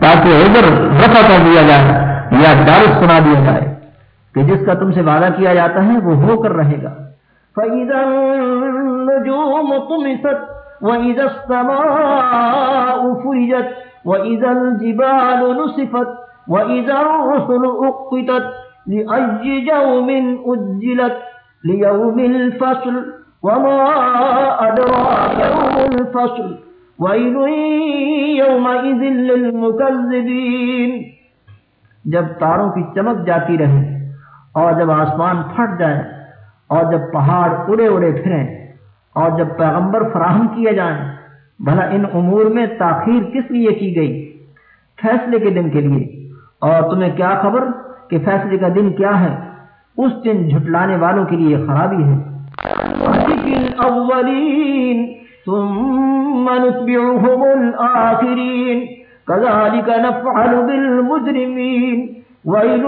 تاکہ ادھر رفع کر دیا جائے یا ڈر سنا دیا جائے کہ جس کا تم سے وعدہ کیا جاتا ہے وہ ہو کر رہے گا۔ فَإِذَا النُّجُومُ طُمِسَتْ وَإِذَا السَّمَاءُ فُرِجَتْ وَإِذَا الْجِبَالُ نُسِفَتْ وَإِذَا الرُّسُلُ أُقِّتَتْ لِأَيِّ يَوْمٍ أُجِّلَتْ لِيَوْمِ الْفَصْلِ وَمَا أَدْرَاكَ يَوْمُ الْفَصْلِ يَوْمَئِذٍ لِّلْمُكَذِّبِينَ۔ جب تاروں کی چمک جاتی رہے اور جب آسمان پھٹ جائے اور جب پہاڑ اڑے اڑے پھریں اور جب پیغمبر فراہم کیے جائیں، بھلا ان امور میں تاخیر کس لیے کی گئی؟ فیصلے کے دن کے لیے۔ اور تمہیں کیا خبر کہ فیصلے کا دن کیا ہے؟ اس دن جھٹلانے والوں کے لیے خرابی ہے۔ ثم نتبعهم الآخرين. كذلك نفعل بالمجرمين. ويل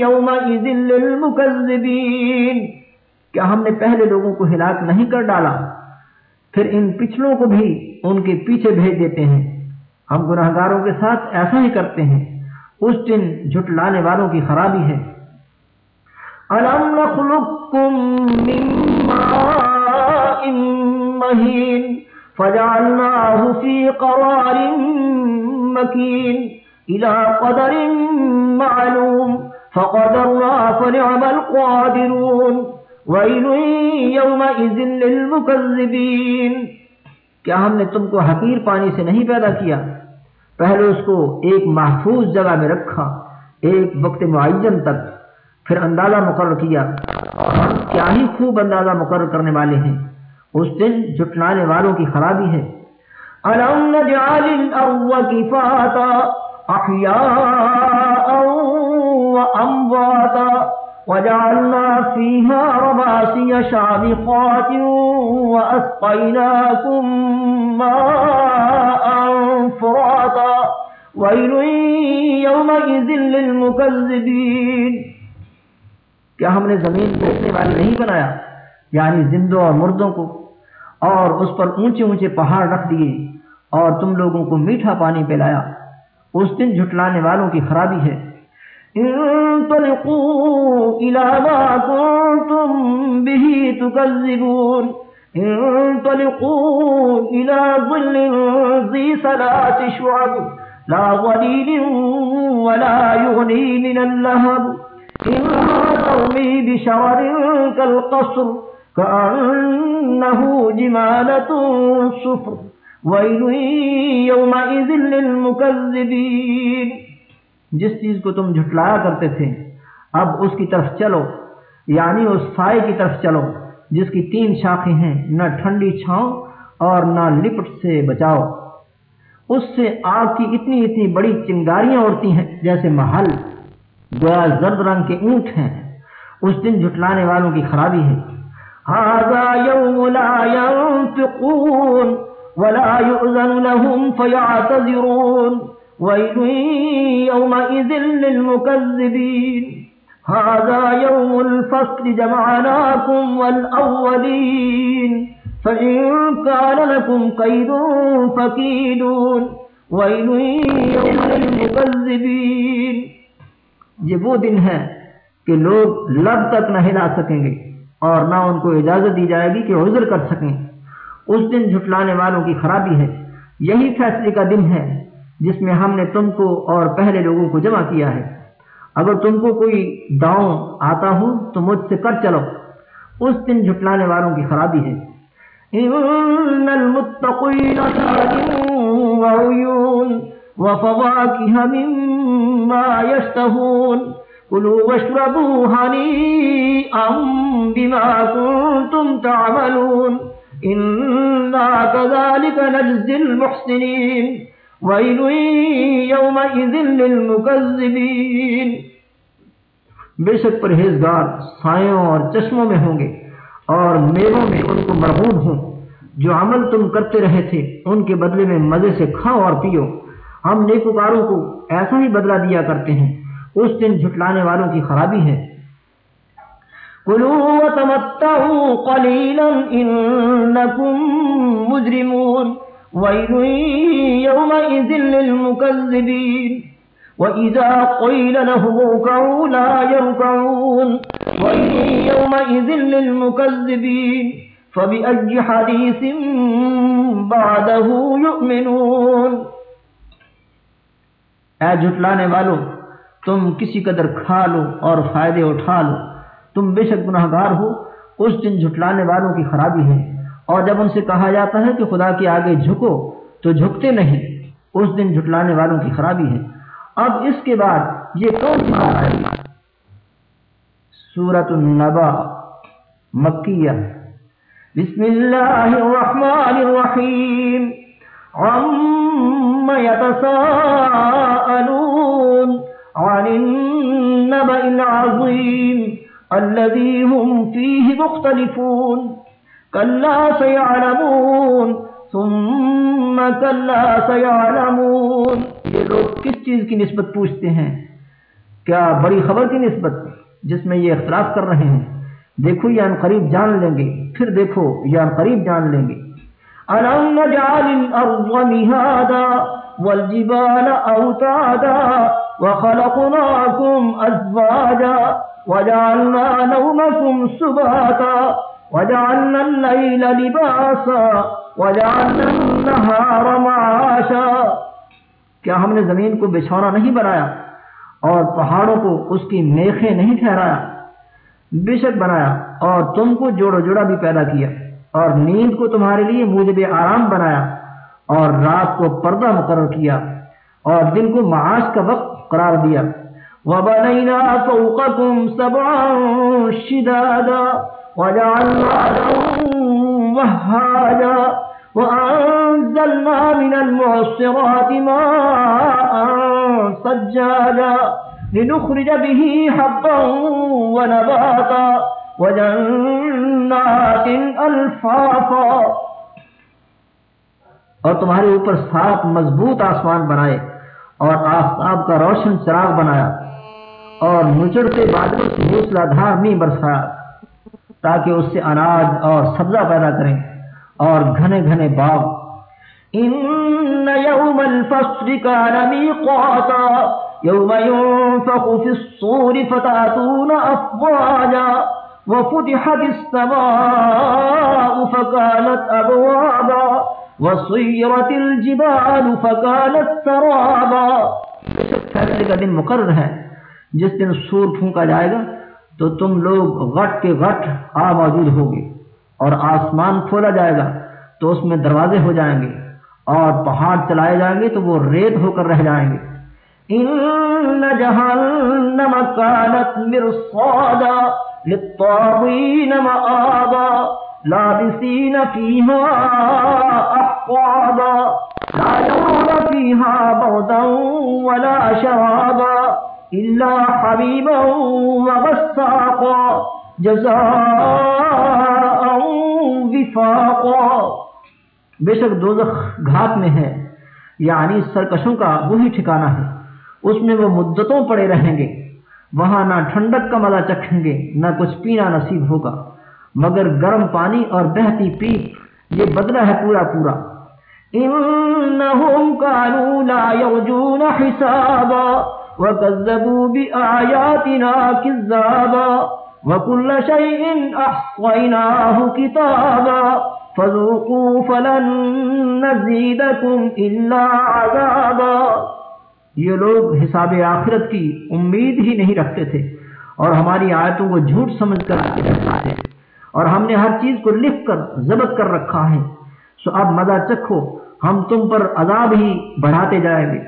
يومئذ للمكذبين. کیا ہم نے پہلے لوگوں کو ہلاک نہیں کر ڈالا؟ پھر ان پچھلوں کو بھی ان کے پیچھے بھیج دیتے ہیں. ہم گناہ گاروں کے ساتھ ایسا ہی کرتے ہیں. اس دن جھٹلانے والوں کی خرابی ہے. أَلَمْ نَخْلُقكُّم مِّن مَّاءٍ مَّهِينٍ فجعلناه في قرار مكين إلى قدر معلوم فقدرنا فنعم القادرون ويل يومئذ للمكذبين کیا ہم نے تم کو حقیر پانی سے نہیں پیدا کیا؟ پہلے اس کو ایک محفوظ جگہ میں رکھا، ایک وقت معین تک، پھر اندازہ مقرر کیا۔ اور کیا ہی خوب اندازہ مقرر کرنے والے ہیں۔ اس دن جٹلانے والوں کی خرابی ہے۔ أَلَمْ نَجْعَلِ الْأَرْضَ كِفَاتًا أَحْيَاءً وَأَمْوَاتًا وَجَعَلْنَا فِيهَا رَبَاسِيَ شَامِخَاتٍ وَأَسْقَيْنَاكُمْ مَاءً فُرَاتًا وَيْلٌ يَوْمَئِذٍ لِّلْمُكَذِّبِينَ۔ کیا ہم نے زمین کو اٹھنے والی نہیں بنایا؟ یعنی زندوں اور مردوں کو اور اس پر اونچے اونچے پہاڑ رکھ دیے اور تم لوگوں کو میٹھا پانی پلایا۔ اس دن جھٹلانے والوں کی خرابی ہے۔ انطلقوا الى ما كنتم به تكذبون۔ انطلقوا ظل ذي ثلاث شعب۔ لا ظليل ولا يغني من اللهب۔ ترمي بشرر كالقصر۔ كأنه جمالة صفر. ويل يومئذ للمكذبين. جس چیز کو تم جھٹلایا کرتے تھے، اب اس کی طرف چلو یعنی اس سائے کی طرف چلو، جس کی تین شاخیں ہیں، نہ ٹھنڈی چھاؤں اور نہ لپٹ سے بچاؤ۔ اس سے آگ کی اتنی اتنی بڑی چنگاریاں اڑتی ہیں، جیسے محل۔ گویا زرد رنگ کے اونٹ ہیں۔ اس دن جھٹلانے والوں کی خرابی ہے۔ هذا يوم لا ينفقون ولا يؤذن لهم فيعتذرون ويل يومئذ للمكذبين. هذا يوم الفصل جمعناكم والأولين. فإن كان لكم قيد فكيدون. ويل يوم للمكذبين. یہ وہ دن ہے کہ لوگ لب تک نہ ہلا سکیں گے۔ اور نہ ان کو اجازت دی جائے گی کہ عذر کر سکیں۔ اس دن جھٹلانے والوں کی خرابی ہے۔ یہی فیصلے کا دن ہے جس میں ہم نے تم کو اور پہلے لوگوں کو جمع کیا ہے۔ اگر تم کو کوئی داؤں آتا ہو تو مجھ سے کر چلو۔ اس دن جھٹلانے والوں کی خرابی ہے۔ ان المتقین وفواكه مما يشتهون كلوا واشربوا هنيئا بما كنتم تعملون. إنا كذلك نجزي المحسنين. ويل يومئذ للمكذبين. بے شک پرہیزگار سایوں اور چشموں میں ہوں گے اور میووں میں ان کو مرغوب ہوں. جو عمل تم کرتے رہے تھے، ان کے بدلے میں مزے سے کھاؤ اور پیو. ہم نیکوکاروں کو ایسا ہی بدلہ دیا کرتے ہیں اس دن جھٹلانے والوں کی خرابی ہے۔ کلوا وتمتعوا قليلا انكم مجرمون۔ ويل يومئذ للمكذبين۔ وإذا قيل لهم اركعوا لا يركعون۔ ويل يومئذ للمكذبين۔ فبأي حديث بعده يؤمنون۔ اے جھٹلانے والو تم کسی قدر کھا لو اور فائدے اٹھا لو۔ تم بے شک گناہ گار ہو۔ اس دن جھٹلانے والوں کی خرابی ہے۔ اور جب ان سے کہا جاتا ہے کہ خدا کے آگے جھکو، تو جھکتے نہیں۔ اس دن جھٹلانے والوں کی خرابی ہے۔ اب اس کے بعد یہ کون سی بات ہے سورت النبا، مکیہ۔ بسم اللہ الرحمن الرحیم۔ عم يتساءلون عن النبأ العظیم الذي هم فيه مختلفون كلا سيعلمون ثم كلا سيعلمون یہ لوگ کس چیز کی نسبت پوچھتے ہیں؟ کیا بڑی خبر کی نسبت جس میں یہ اختلاف کر رہے ہیں؟ دیکھو یا ان قریب جان لیں گے، پھر دیکھو یا ان قریب جان لیں گے۔ أَلَمْ نَجْعَلِ الْأَرْضَ مِهَادًا وَالْجِبَالَ أَوْتَادًا وَخَلَقْنَاكُمْ أَزْوَاجًا وَجَعَلْنَا نَوْمَكُمْ سُبَاتًا وَجَعَلْنَا اللَّيْلَ لِبَاسًا وَجَعَلْنَا النَّهَارَ مَعَاشًا کیا ہم نے زمین کو بچھونا نہیں بنایا اور پہاڑوں کو اس کی میخیں نہیں ٹھہرایا؟ بے شک بنایا اور تم کو جوڑو جوڑا بھی پیدا کیا اور نیند کو تمہارے لیے موجب آرام بنایا اور رات کو پردہ مقرر کیا اور دن کو معاش کا وقت قرار دیا۔ وَبَنَيْنَا فَوْقَكُمْ سَبْعًا شِدَادًا وَجَعَلْنَا لَهُمْ وَهَّاجًا وأنزلنا من المعصرات ماء سجاجا لنخرج به حبا ونباتا وجنات الفافا اور تمہارے اوپر سات مضبوط آسمان بنائے۔ اور آفتاب کا روشن چراغ بنایا اور نچڑتے بادلوں سے موسلا دھار نہیں برسایا تاکہ اس سے اناج اور سبزہ پیدا کریں اور گھنے گھنے باغ۔ ان يوم الفصل كان ميقاتا يوم ينفخ في الصور فتاتون افواجا وفتحت السماء فكانت ابوابا وصيرت الجبال فكانت سرابا۔ فیصلے کا دن مقرر ہے۔ جس دن سور پھونکا جائے گا، تو تم لوگ غٹ کے غٹ آ موجود ہوگے اور آسمان کھولا جائے گا، تو اس میں دروازے ہو جائیں گے اور پہاڑ چلائے جائیں گے، تو وہ ریت ہو کر رہ جائیں گے۔ ان جہنم كانت مرصادا للطاغين مآبا۔ لابسين فيها أحقابا لا يرون فيها بردا ولا شرابا إلا حبيبا وغساقا جزاء وفاقا۔ بے شک دوزخ گھات میں ہے یعنی سرکشوں کا وہی ٹھکانہ ہے۔ اس میں وہ مدتوں پڑے رہیں گے، وہاں نہ ٹھنڈک کا مزہ چکھیں گے، نہ کچھ پینا نصیب ہوگا۔ مگر گرم پانی اور بہتی پیپ، یہ بدلہ ہے پورا پورا۔ انہم کانو لا یرجون حسابا وکذبوا بآیاتنا کذابا وكل شيء أحصيناه كتابا فذوقوا فلن نزيدكم إلا عذابا۔ یہ لوگ حساب آخرت کی امید ہی نہیں رکھتے تھے اور ہماری آیتوں کو جھوٹ سمجھ کر آتے رکھا ہے اور ہم نے ہر چیز کو لکھ کر ضبط کر رکھا ہے۔ سو اب مزہ چکھو، ہم تم پر عذاب ہی بڑھاتے جائیں گے۔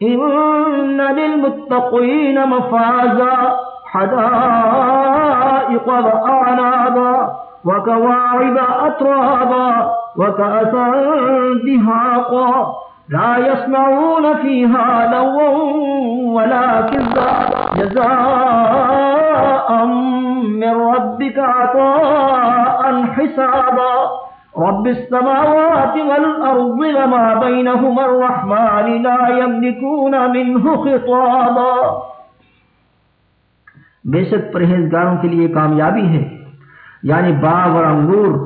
ان للمتقین مفازا، حدائق وكواعب أترابا وكأسا دهاقا لا يسمعون فيها لوا ولا كذا جزاء من ربك عطاء حسابا رب السماوات والأرض وما بينهما الرحمن لا يملكون منه خطابا بے شک پرہیزگاروں کے لیے کامیابی ہے۔ یعنی باغ اور انگور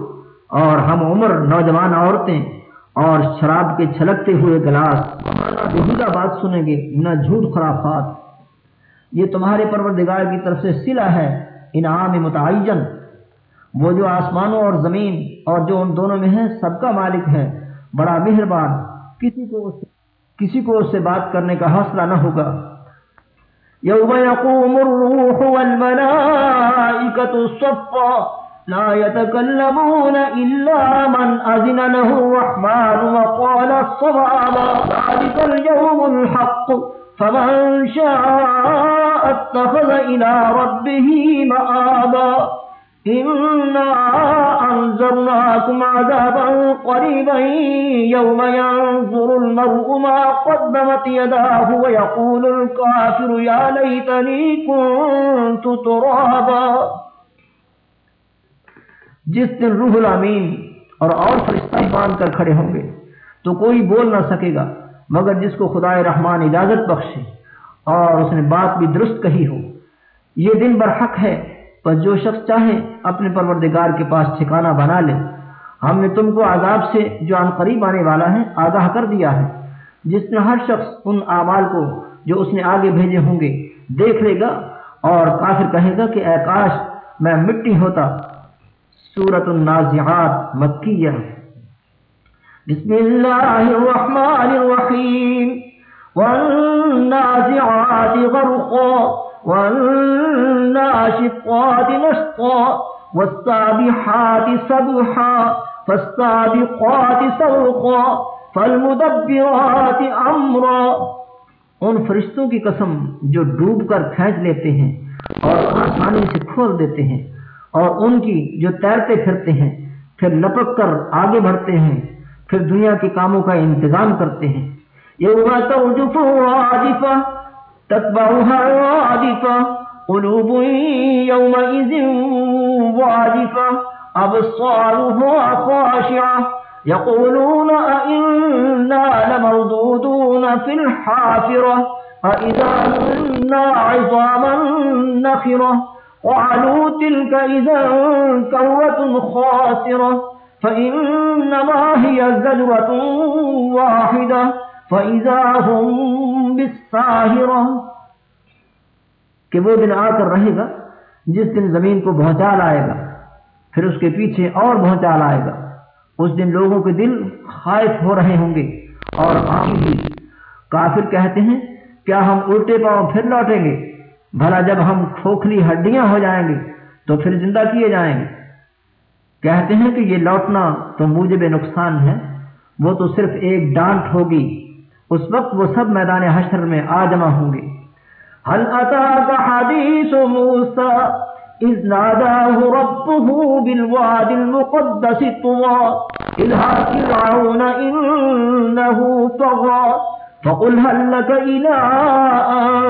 اور ہم عمر نوجوان عورتیں اور شراب کے چھلکتے ہوئے گلاس۔ بہودہ بات سنیں گے، نہ جھوٹ خرافات۔ یہ تمہارے پروردگار کی طرف سے سلا ہے، انعام متعین۔ وہ جو آسمانوں اور زمین اور جو ان دونوں میں ہے سب کا مالک ہے۔ بڑا مہربان، کسی کو اس کسی کو اس سے بات کرنے کا حوصلہ نہ ہوگا۔ يوم يقوم الروح والملائكة صفا لا يتكلمون إلا من أذن له الرحمن وقال الصبابا ذلك اليوم الحق، فمن شاء اتخذ إلى ربه مآبا إنا أنزلناكم عذابا قريبا يوم ينظر المرء ما قدمت يداه ويقول الكافر يا ليتني كنت ترابا جس دن روح الامین اور اور فرشتہ باندھ کر کھڑے ہوں گے تو کوئی بول نہ سکے گا، مگر جس کو خدا رحمان اجازت بخشے۔ اور اس نے بات بھی درست کہی ہو۔ یہ دن برحق ہے، پر جو شخص چاہے اپنے پروردگار کے پاس ٹھکانہ بنا لے۔ ہم نے تم کو عذاب سے جو عن قریب آنے والا ہے، آگاہ کر دیا ہے۔ جس نے ہر شخص ان اعمال کو جو اس نے آگے بھیجے ہوں گے دیکھ لے گا اور کافر کہے گا کہ، اے کاش، میں مٹی ہوتا۔ سورت النازعات مکیہ۔ بسم اللہ الرحمن الرحیم۔ والنازعات غرقا، والناشطات نشطا، والسابحات سبحا، فالسابقات سوقا فالمدبرات امرا۔ ان فرشتوں کی قسم جو ڈوب کر کھینچ لیتے ہیں اور آسانی سے کھول دیتے ہیں اور ان کی جو تیرتے پھرتے ہیں، پھر لپک کر آگے بڑھتے ہیں، پھر دنیا کے کاموں کا انتظام کرتے ہیں۔ یوم ترجف رادفہ تتبعها رادفة قلوب يومئذ وادفة، أبصارها خاشعة، يقولون أئنا لمردودون في الحافرة، أئذا كنا عظاما نخرة وعلوا تلك إذا كرة خاسرة، فإنما هي زجرة واحدة. کہ وہ دن آ کر رہے گا، جس دن زمین کو بہنچا لائے گا، پھر اس کے پیچھے اور بہنچا لائے گا، اس دن لوگوں کے دل خائف ہو رہے ہوں گے اور عام بھی کافر کہتے ہیں، کیا ہم الٹے پاؤں پھر لوٹیں گے؟ بھلا جب ہم کھوکھلی ہڈیاں ہو جائیں گے تو پھر زندہ کیے جائیں گے۔ کہتے ہیں کہ یہ لوٹنا تو موجب نقصان ہے، وہ تو صرف ایک ڈانٹ ہوگی۔ اس وقت وہ سب میدان حشر میں آ جمع ہوں گے۔ هل أتاك حديث موسى؟ إذ ناداه ربه بالواد المقدس طوى۔ إذها فرعون إنه طغى۔ فقل هل لك إلى أن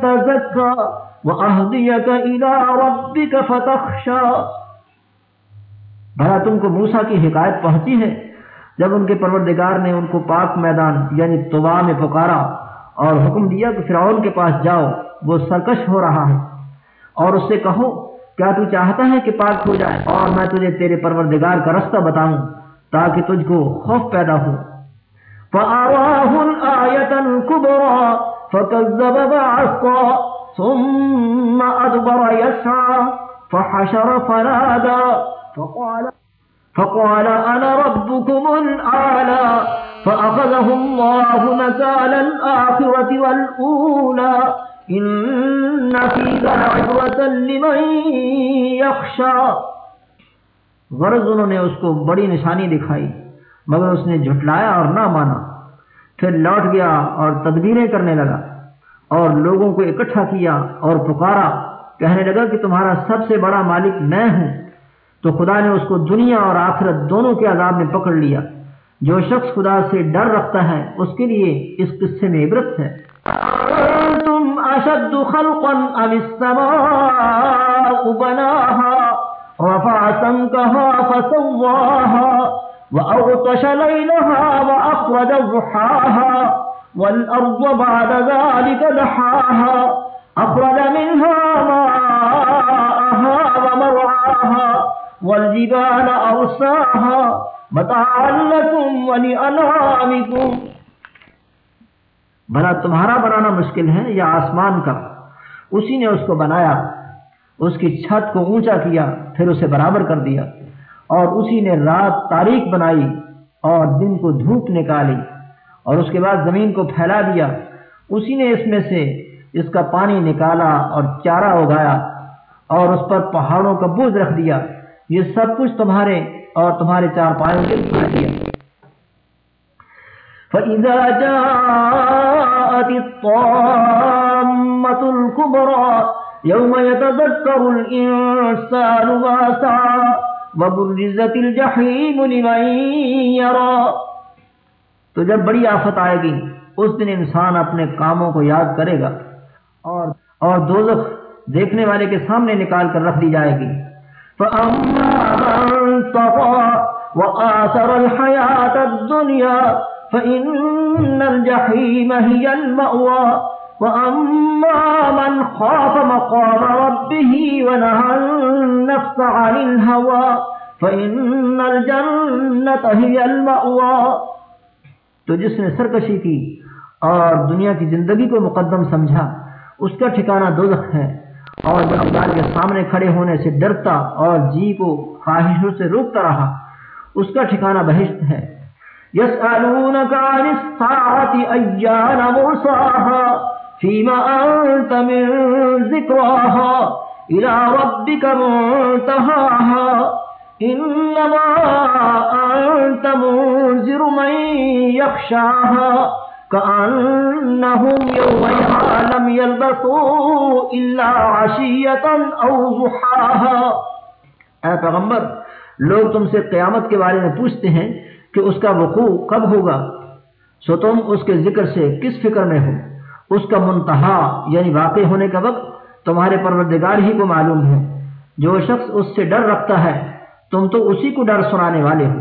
تزكى؟ وأهديك إلى ربك فتخشى۔ بھلا تم کو موسیٰ کی حکایت پہنچی ہے؟ جب ان کے پروردگار نے ان کو پاک میدان یعنی طبا میں پکارا اور حکم دیا کہ فرعون کے پاس جاؤ، وہ سرکش ہو رہا ہے۔ اور اس سے کہو، کیا تو چاہتا ہے کہ پاک ہو جائے؟ اور میں تجھے تیرے پروردگار کا رستہ بتاؤں تاکہ تجھ کو خوف پیدا ہو۔ فَأَرَاهُ الْآيَةَ الْكُبْرَى فَكَذَّبَ بَعَصَّى ثُمَّ أَدْبَرَ يَسْعَى فقال أنا ربكم الأعلى فأخذه الله نكال الآخرة والأولى إن في ذلعبرة لمن يخشى غرض انہوں نے اس کو بڑی نشانی دکھائی، مگر اس نے جھٹلایا اور نہ مانا۔ پھر لوٹ گیا اور تدبیریں کرنے لگا اور لوگوں کو اکٹھا کیا اور پکارا، کہنے لگا کہ تمہارا سب سے بڑا مالک میں ہوں۔ تو خدا نے اس کو دنیا اور آخرت دونوں کے عذاب میں پکڑ لیا۔ جو شخص خدا سے ڈر رکھتا ہے، اس کے لیے اس قصے میں عبرت ہے۔ انتم اشد خلقا ام السماء بناها رفع سمكها فسواها واغطش ليلها واخرج ضحاها والارض بعد ذلك دحاها اخرج منها ماءها ومرعاها والجبال أرساها بھلا تمہارا بنانا مشکل ہے یا آسمان کا؟ اسی نے اس کو بنایا، اس کی چھت کو اونچا کیا، پھر اسے برابر کر دیا، اور اسی نے رات تاریخ بنائی اور دن کو دھوپ نکالی، اور اس کے بعد زمین کو پھیلا دیا۔ اسی نے اس میں سے اس کا پانی نکالا اور چارہ اگایا، اور اس پر پہاڑوں کا بوجھ رکھ دیا۔ یہ سب کچھ تمہارے اور تمہارے چار پایوں کے دکھا دیا فَإِذَا جَاءَتِ الطَّامَّةُ الْكُبْرَى يَوْمَ يَتَذَكَّرُ الْإِنسَانُ مَا سَعَى وَبُرِّزَتِ الْجَحِيمُ لِمَن يَرَى تو جب بڑی آفت آئے گی، اس دن انسان اپنے کاموں کو یاد کرے گا اور اور دوزخ دیکھنے والے کے سامنے نکال کر رکھ دی جائے گی۔ فَأَمَّا مَن طَغَى وَآثَرَ الْحَيَاةَ الدُّنْيَا فإن الجحيم هي المأوى وأما من خاف مقام ربه ونهى النفس عن الهوى فإن الجنة هي المأوى تو جس نے سرکشی کی اور دنیا کی زندگی کو مقدم سمجھا، اس کا ٹھکانہ دوزخ ہے۔ اور جو کے سامنے کھڑے ہونے سے ڈرتا اور جی کو خواہشوں سے روکتا رہا، اس کا ٹھکانہ بہشت ہے۔ يسألونك عن الساعة أيان مرساها فيما أنت من ذكراها إلى ربك منتهاها إنما أنت منذر من يخشاها كأنهم يوم يعلمون لم يلبثوا إلا عشية أو ضحاها۔ اے پیغمبر، لوگ تم سے قیامت کے بارے میں پوچھتے ہیں کہ اس کا وقوع کب ہوگا۔ سو تم اس کے ذکر سے کس فکر میں ہو؟ اس کا منتہا یعنی واقع ہونے کا وقت تمہارے پروردگار ہی کو معلوم ہے۔ جو شخص اس سے ڈر رکھتا ہے، تم تو اسی کو ڈر سنانے والے ہو۔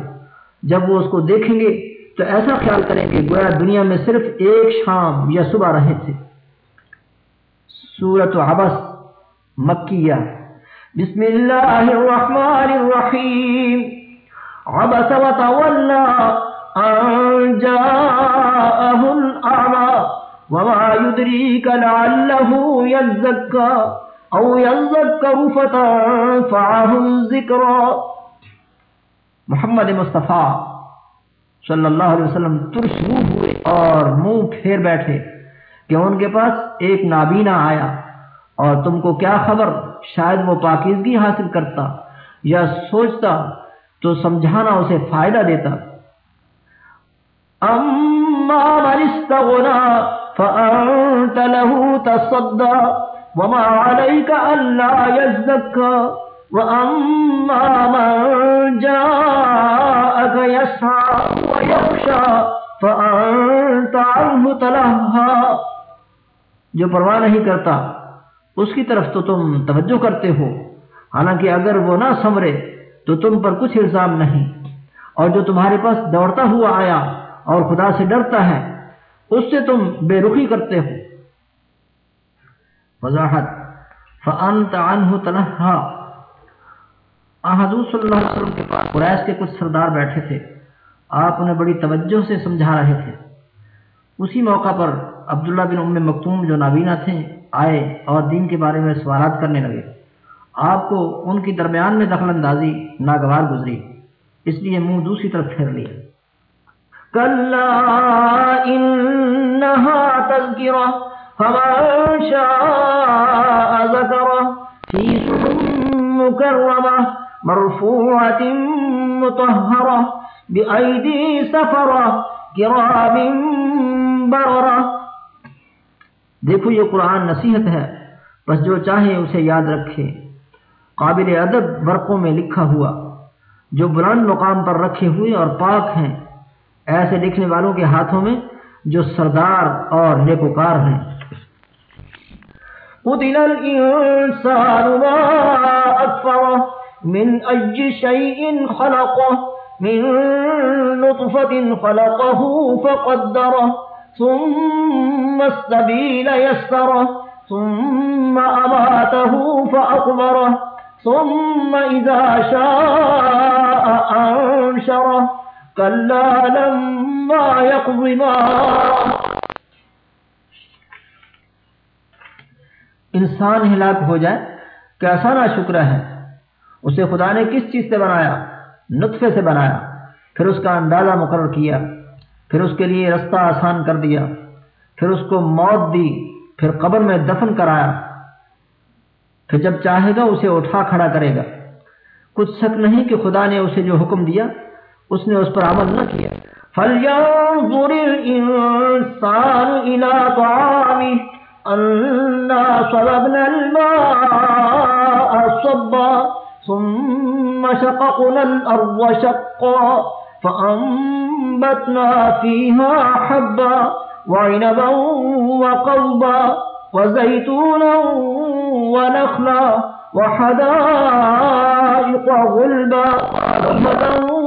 جب وہ اس کو دیکھیں گے تو ایسا خیال کریں گے گویا دنیا میں صرف ایک شام یا صبح رہے تھے۔ سورت حبس مکیہ. بسم اللہ الرحمن الرحیم. عبس وتولى أن جاءه الأعمى وما يدريك لعله يزكى أو يذكر فتنفعه الذكرى. محمد مصطفیٰ صلی اللہ علیہ وسلم ترس منہ ہوئے اور منہ پھیر بیٹھے. کہ ان کے پاس ایک نابینا آیا اور تم کو کیا خبر؟ شاید وہ پاکیزگی حاصل کرتا یا سوچتا تو سمجھانا اسے فائدہ دیتا۔ اما من استغنا فانت له تصدى وما عليك الا يزكى واما من جاءك يسعى ويخشى عنه جو پرواہ نہیں کرتا، اس کی طرف تو تم توجہ کرتے ہو۔ حالانکہ اگر وہ نہ سمرے تو تم پر کچھ الزام نہیں۔ اور جو تمہارے پاس دوڑتا ہوا آیا اور خدا سے ڈرتا ہے، اس سے تم بے رخی کرتے ہو۔ وضاحت فانت عنہ تنہا حضور صلی اللہ علیہ وسلم کے پاس قریش کے کچھ سردار بیٹھے تھے۔ آپ انہیں بڑی توجہ سے سمجھا رہے تھے۔ اسی موقع پر عبداللہ بن ام مکتوم جو نابینا تھے، آئے اور دین کے بارے میں سوالات کرنے لگے۔ آپ کو ان کی درمیان میں دخل اندازی ناگوار گزری، اس لیے منہ دوسری طرف پھیر لیا۔ مرفوعة مطهرة بأيدي سفرة كرام بررة دیکھو یہ قرآن نصیحت ہے، بس جو چاہے اسے یاد رکھے۔ قابل ادب ورقوں میں لکھا ہوا، جو بلند مقام پر رکھے ہوئے اور پاک ہیں۔ ایسے لکھنے والوں کے ہاتھوں میں جو سردار اور نیکوکار ہیں۔ قتل الانسان ما من اي شيء خلقه۔ من نطفة خلقه فقدره، ثم السبيل يسره، ثم أماته فأقبره، ثم إذا شاء أنشره. كلا لما يقض ما انسان ہلاک ہو جائے، کیسا نا شکر ہے؟ اسے خدا نے کس چیز سے بنایا؟ نطفے سے بنایا، پھر اس کا اندازہ مقرر کیا، پھر اس کے لیے رستہ آسان کر دیا، پھر اس کو موت دی، پھر قبر میں دفن کرایا۔ پھر جب چاہے گا اسے اٹھا کھڑا کرے گا۔ کچھ شک نہیں کہ خدا نے اسے جو حکم دیا، اس نے اس پر عمل نہ کیا۔ فَلْيَنظُرِ الْإِنسَانُ إِلَىٰ طَعَامِهِ أَنَّا صَبَبْنَا الْمَاءَ صَبًّا ثُمَّ شَقَقْنَا الْأَرْضَ شَقًّا فَأَنبَتْنَا فِيهَا حَبًّا وَعِنَبًا وَقَضْبًا وَزَيْتُونًا ونخلا وحدائق غلبا رحمة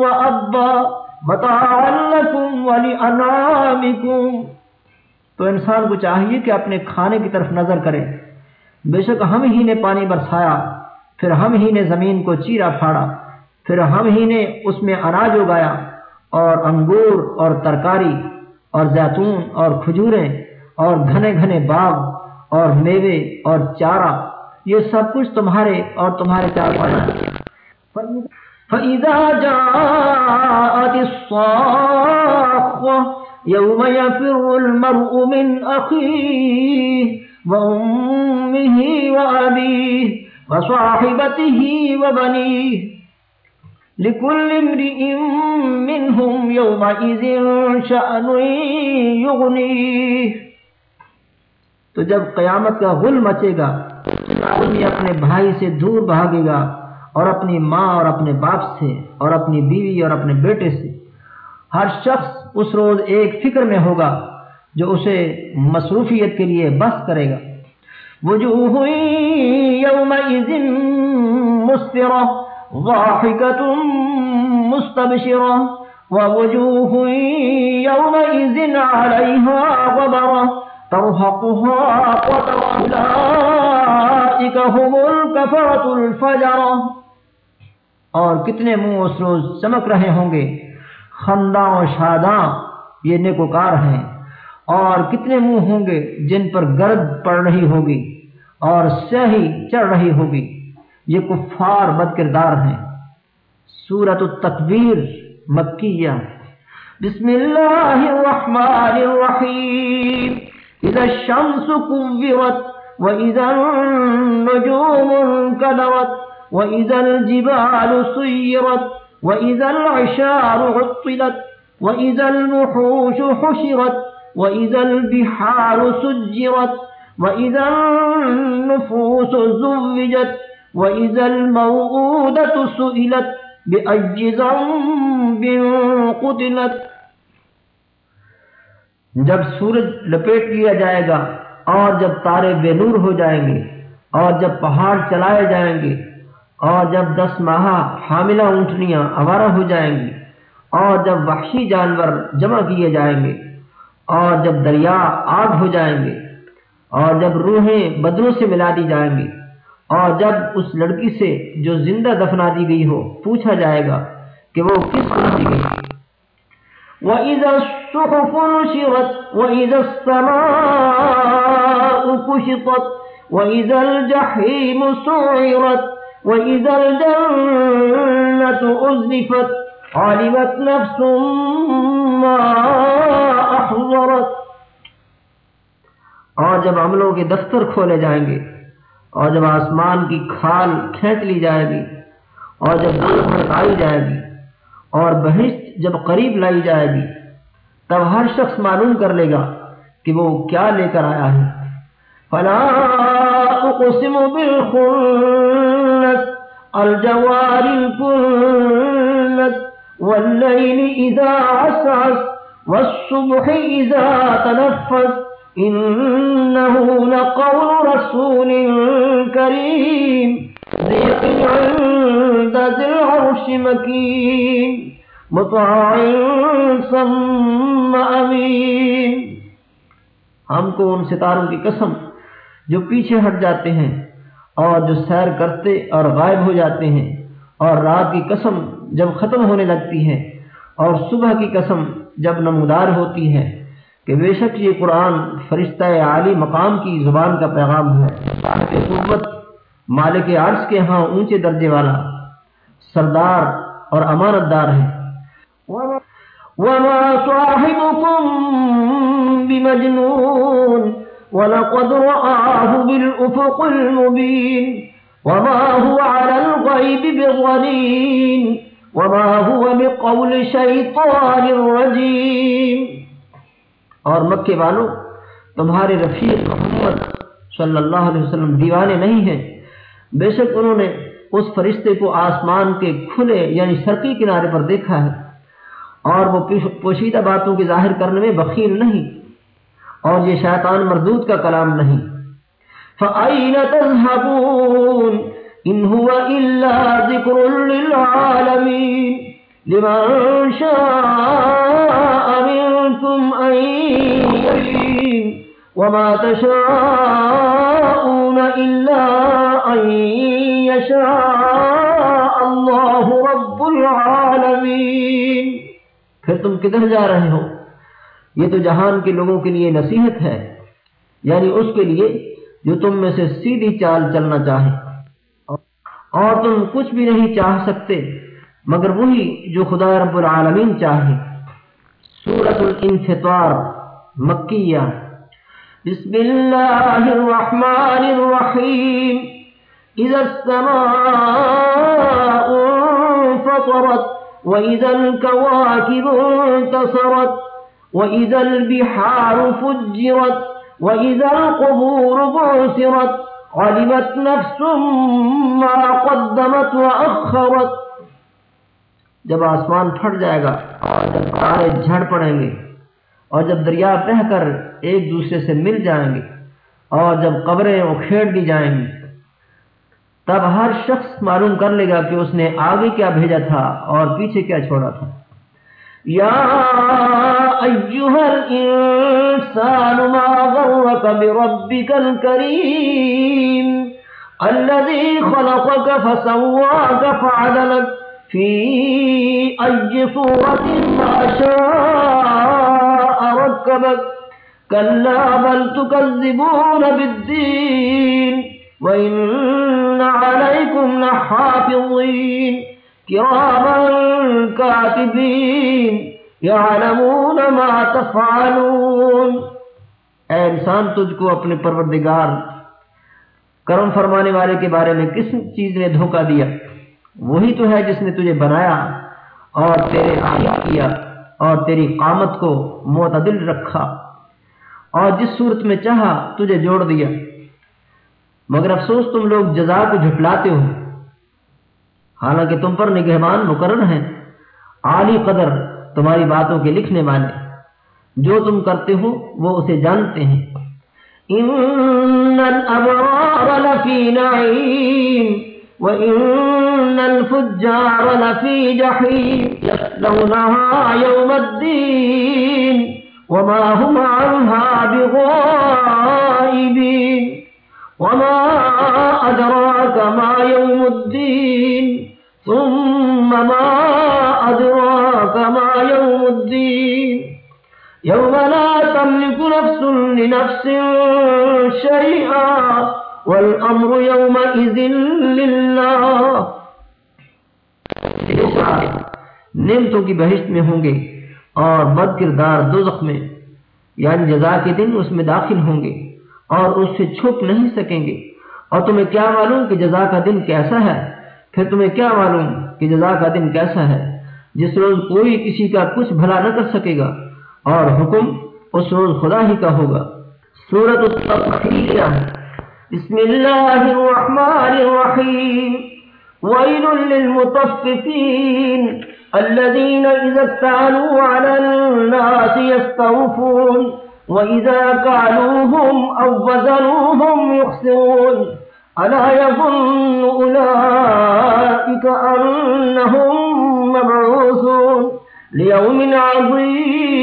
وأبا متاعا لكم ولأنعامكم تو انسان کو چاہیے کہ اپنے کھانے کی طرف نظر کرے۔ بے شک ہم ہی نے پانی برسایا۔ پھر ہم ہی نے زمین کو چیرا پھاڑا، پھر ہم ہی نے اس میں اناج اگایا اور انگور اور ترکاری اور زیتون اور کھجوریں اور گھنے گھنے باغ اور میوے اور چارہ، یہ سب کچھ تمہارے اور تمہارے چار فَإِذَا جَاءَتِ الصَّاخَّةُ يَوْمَ يَفِرُّ الْمَرْءُ مِنْ أَخِيهِ وَأُمِّهِ وَأَبِيهِ وَصَاحِبَتِهِ وَبَنِيهِ لِكُلِّ امْرِئٍ مِّنْهُمْ يَوْمَئِذٍ شَأْنٌ يُغْنِيهِ تو جب قیامت کا غل مچے گا آدمی اپنے بھائی سے دور بھاگے گا اور اپنی ماں اور اپنے باپ سے اور اپنی بیوی اور اپنے بیٹے سے۔ ہر شخص اس روز ایک فکر میں ہوگا جو اسے مصروفیت کے لیے بس کرے گا۔ وجوہ یومئذ مسفرہ ضاحکة مستبشرہ ووجوہ یومئذ علیہا غبرہ ترهقها قتر أولئك هم الكفرة الفجرة. اور کتنے منہ اس روز چمک رہے ہوں گے؟ خنداں و شاداں، یہ نیکوکار ہیں۔ اور کتنے منہ ہوں گے جن پر گرد پڑ رہی ہوگی اور سیاہی چڑھ رہی ہوگی؟ یہ کفار بد کردار ہیں۔ سورت التکبیر مکیہ۔ بسم اللہ الرحمن الرحیم۔ إذا الشمس كورت وإذا النجوم انكدرت وإذا الجبال سيرت وإذا العشار عطلت وإذا الوحوش حشرت وإذا البحار سجرت وإذا النفوس زوجت وإذا الموءودة سئلت بأي ذنب قتلت جب سورج لپیٹ لیا جائے گا اور جب تارے بے نور ہو جائیں گے اور جب پہاڑ چلائے جائیں گے اور جب دس ماہ حاملہ اونٹنیاں آوارہ ہو جائیں گی اور جب وحشی جانور جمع کیے جائیں گے اور جب دریا آگ ہو جائیں گے، اور جب روحیں بدروں سے ملا دی جائیں گی، اور جب اس لڑکی سے جو زندہ دفنا دی گئی ہو، پوچھا جائے گا کہ وہ کس طرح دی گئی۔ وإذا الصحف نشرت، وإذا السماء كشطت، وإذا الجحيم سعرت، وإذا الجنة أزلفت، علمت نفس ما أحضرت۔ اور جب عملوں کے دفتر کھولے جائیں گے، اور جب آسمان کی کھال کھینچ لی جائے گی، اور جب دل بھڑکائی جائے گی، اور بہشت جب قریب لائی جائے گی، تب ہر شخص معلوم کر لے گا کہ وہ کیا لے کر آیا ہے۔ فلا اقسم بالخنس الجوار الكنس۔ والليل اذا عسعس والصبح اذا تنفس انه لقول رسول كريم. ذي عند ذي العرش مكين. مطاع ثم أمين. ہم کو ان ستاروں کی قسم جو پیچھے ہٹ جاتے ہیں اور جو سیر کرتے اور غائب ہو جاتے ہیں اور رات کی قسم جب ختم ہونے لگتی ہے اور صبح کی قسم جب نمودار ہوتی ہے کہ بے شک یہ قرآن فرشتہ عالی مقام کی زبان کا پیغام ہے۔ قوت، مالک عرض کے ہاں اونچے درجے والا سردار اور امانت دار ہے وما صاحبكم بمجنون ولقد رآه بالأفق المبين وما هو على الغيب بظنين وما هو بقول شيطان رجيم اور مکے والوں، تمہارے رفیق محمد صلی اللہ علیہ وسلم دیوانے نہیں ہیں۔ بے شک انہوں نے اس فرشتے کو آسمان کے کھلے یعنی سرکی کنارے پر دیکھا ہے اور وہ پوشیدہ باتوں کے ظاہر کرنے میں بخیل نہیں اور یہ شیطان مردود کا کلام نہیں۔ فَأَيْنَ تَذْهَبُونَ؟ إِنْ هُوَ إِلَّا ذِكْرٌ لِلْعَالَمِينَ. لمن شاء منكم أن يرين وما تشاءون إلا أن يشاء الله رب العالمين. پھر تم کدھر جا رہے ہو؟ یہ تو جہان کے لوگوں کے لیے نصیحت ہے یعنی اس کے لیے جو تم میں سے سیدھی چال چلنا چاہے۔ اور تم کچھ بھی نہیں چاہ سکتے، مگر وہی جو خدا رب العالمین چاہے۔ سورت الانفطار، مکیہ۔ بسم اللہ الرحمن الرحیم۔ اذا السماء انفطرت واذا الكواكب انتصرت واذا البحار فجرت واذا القبور بعثرت۔ علمت نفس ما قدمت واخرت جب آسمان پھٹ جائے گا اور جب تارے جھڑ پڑیں گے اور جب دریا بہ کر ایک دوسرے سے مل جائیں گے اور جب قبریں اکھیڑ دی جائیں گی، تب ہر شخص معلوم کر لے گا کہ اس نے آگے کیا بھیجا تھا اور پیچھے کیا چھوڑا تھا۔ یا ایوہ الانسان ما غرک بربک الكریم الذي خلقك فسواك فعدلك في أي صورة ما شاء ركبك. كلا بل تكذبون بالدين وإن عليكم لحافظين. كراما كاتبين يعلمون ما تفعلون. اے انسان تجھ کو اپنے پروردگار کرم فرمانے والے کے بارے میں کس چیز نے دھوکہ دیا؟ وہی تو ہے جس نے تجھے بنایا اور تیرے آیا کیا اور تیری قامت کو معتدل رکھا اور جس صورت میں چاہا تجھے جوڑ دیا۔ مگر افسوس تم لوگ جزا کو جھٹلاتے ہو۔ حالانکہ تم پر نگہبان مقرر ہیں۔ عالی قدر تمہاری باتوں کے لکھنے والے۔ جو تم کرتے ہو وہ اسے جانتے ہیں۔ ان الابرار لفی نعیم وإن الفجار لفي جحيم يسلونها يوم الدين وما هم عنها بغائبين وما أدراك ما يوم الدين ثم ما أدراك ما يوم الدين يوم لا تملك نفس لنفس شيئا والامر يومئذ لله. نعمتوں کی بہشت میں ہوں گے اور بد کردار دوزخ میں یعنی جزا کے دن اس میں داخل ہوں گے اور اس سے چھپ نہیں سکیں گے۔ اور تمہیں کیا معلوم کہ جزا کا دن کیسا ہے؟ پھر تمہیں کیا معلوم کہ جزا کا دن کیسا ہے؟ جس روز کوئی کسی کا کچھ بھلا نہ کر سکے گا اور حکم اس روز خدا ہی کا ہوگا۔ سورت التقریہ بسم الله الرحمن الرحيم ويل للمطففين الذين إذا اكتالوا على الناس يستوفون وإذا كالوهم أو وزنوهم يخسرون ألا يظن أولئك أنهم مبعوثون ليوم عظيم۔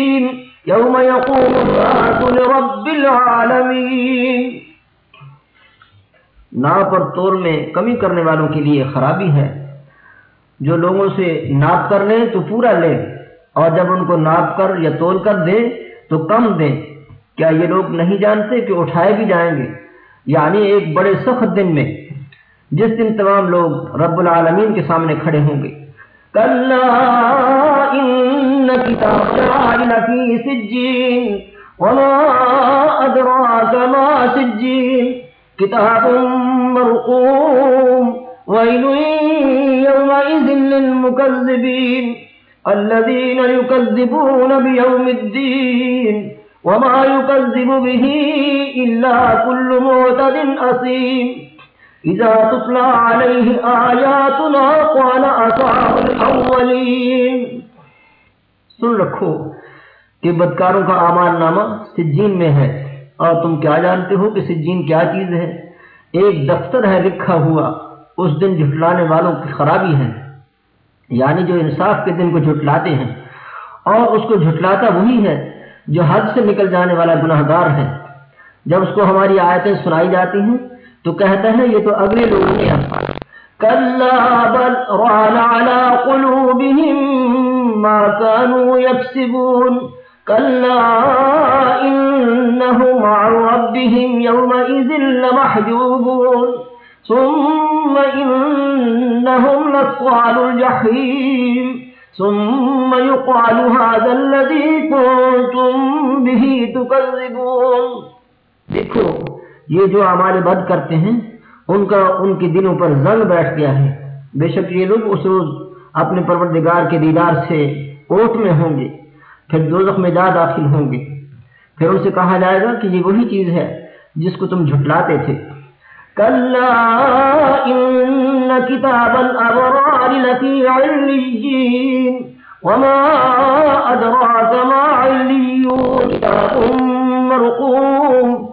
يوم يقوم الناس لرب العالمين. ناپ اور تور میں کمی کرنے والوں کے لیے خرابی ہے. جو لوگوں سے ناپ کر لیں تو پورا لیں، اور جب ان کو ناپ کر یا تول کر دے تو کم دیں۔ کیا یہ لوگ نہیں جانتے کہ اٹھائے بھی جائیں گے؟ یعنی ایک بڑے سخت دن میں، جس دن تمام لوگ رب العالمین کے سامنے کھڑے ہوں گے۔ كلا إن كتاب العال في سجين وما أدراك ما سجين كتاب مرقوم ويل يومئذ للمكذبين الذين يكذبون بيوم الدين وما يكذب به إلا كل معتد أصيم إذا تطلع عليه آياتنا قال أصاب الأولين. سن رکھو کہ بدکاروں کا آمان نامہ سجین میں ہے اور تم کیا جانتے ہو کہ سجین کیا چیز ہے؟ ایک دفتر ہے لکھا ہوا، اس دن جھٹلانے والوں کی خرابی ہے یعنی جو انصاف کے دن کو جھٹلاتے ہیں۔ اور اس کو جھٹلاتا وہی ہے جو حد سے نکل جانے والا گناہ گار ہے۔ جب اس کو ہماری آیتیں سنائی جاتی ہیں تو کہتا ہے یہ تو اگلے لوگوں کے كلا إنهم عن ربهم يومئذ لمحجوبون۔ ثم إنهم لصال الجحيم ثم يقال هذا الذي كنتم به تكذبون دیکھو یہ جو ہمارے بد کرتے ہیں، ان کا، ان کے دلوں پر زنگ بیٹھ گیا ہے۔ بے شک یہ لوگ اس روز اپنے پروردگار کے دیدار سے اوٹ میں ہوں گے، پھر دوزخ میں جا داخل ہوں گے۔ پھر ان سے کہا جائے گا کہ یہ وہی چیز ہے جس کو تم جھٹلاتے تھے۔ كتاب الأبرار لفي عليين وما أدراك ما عليون كتاب مرقوم۔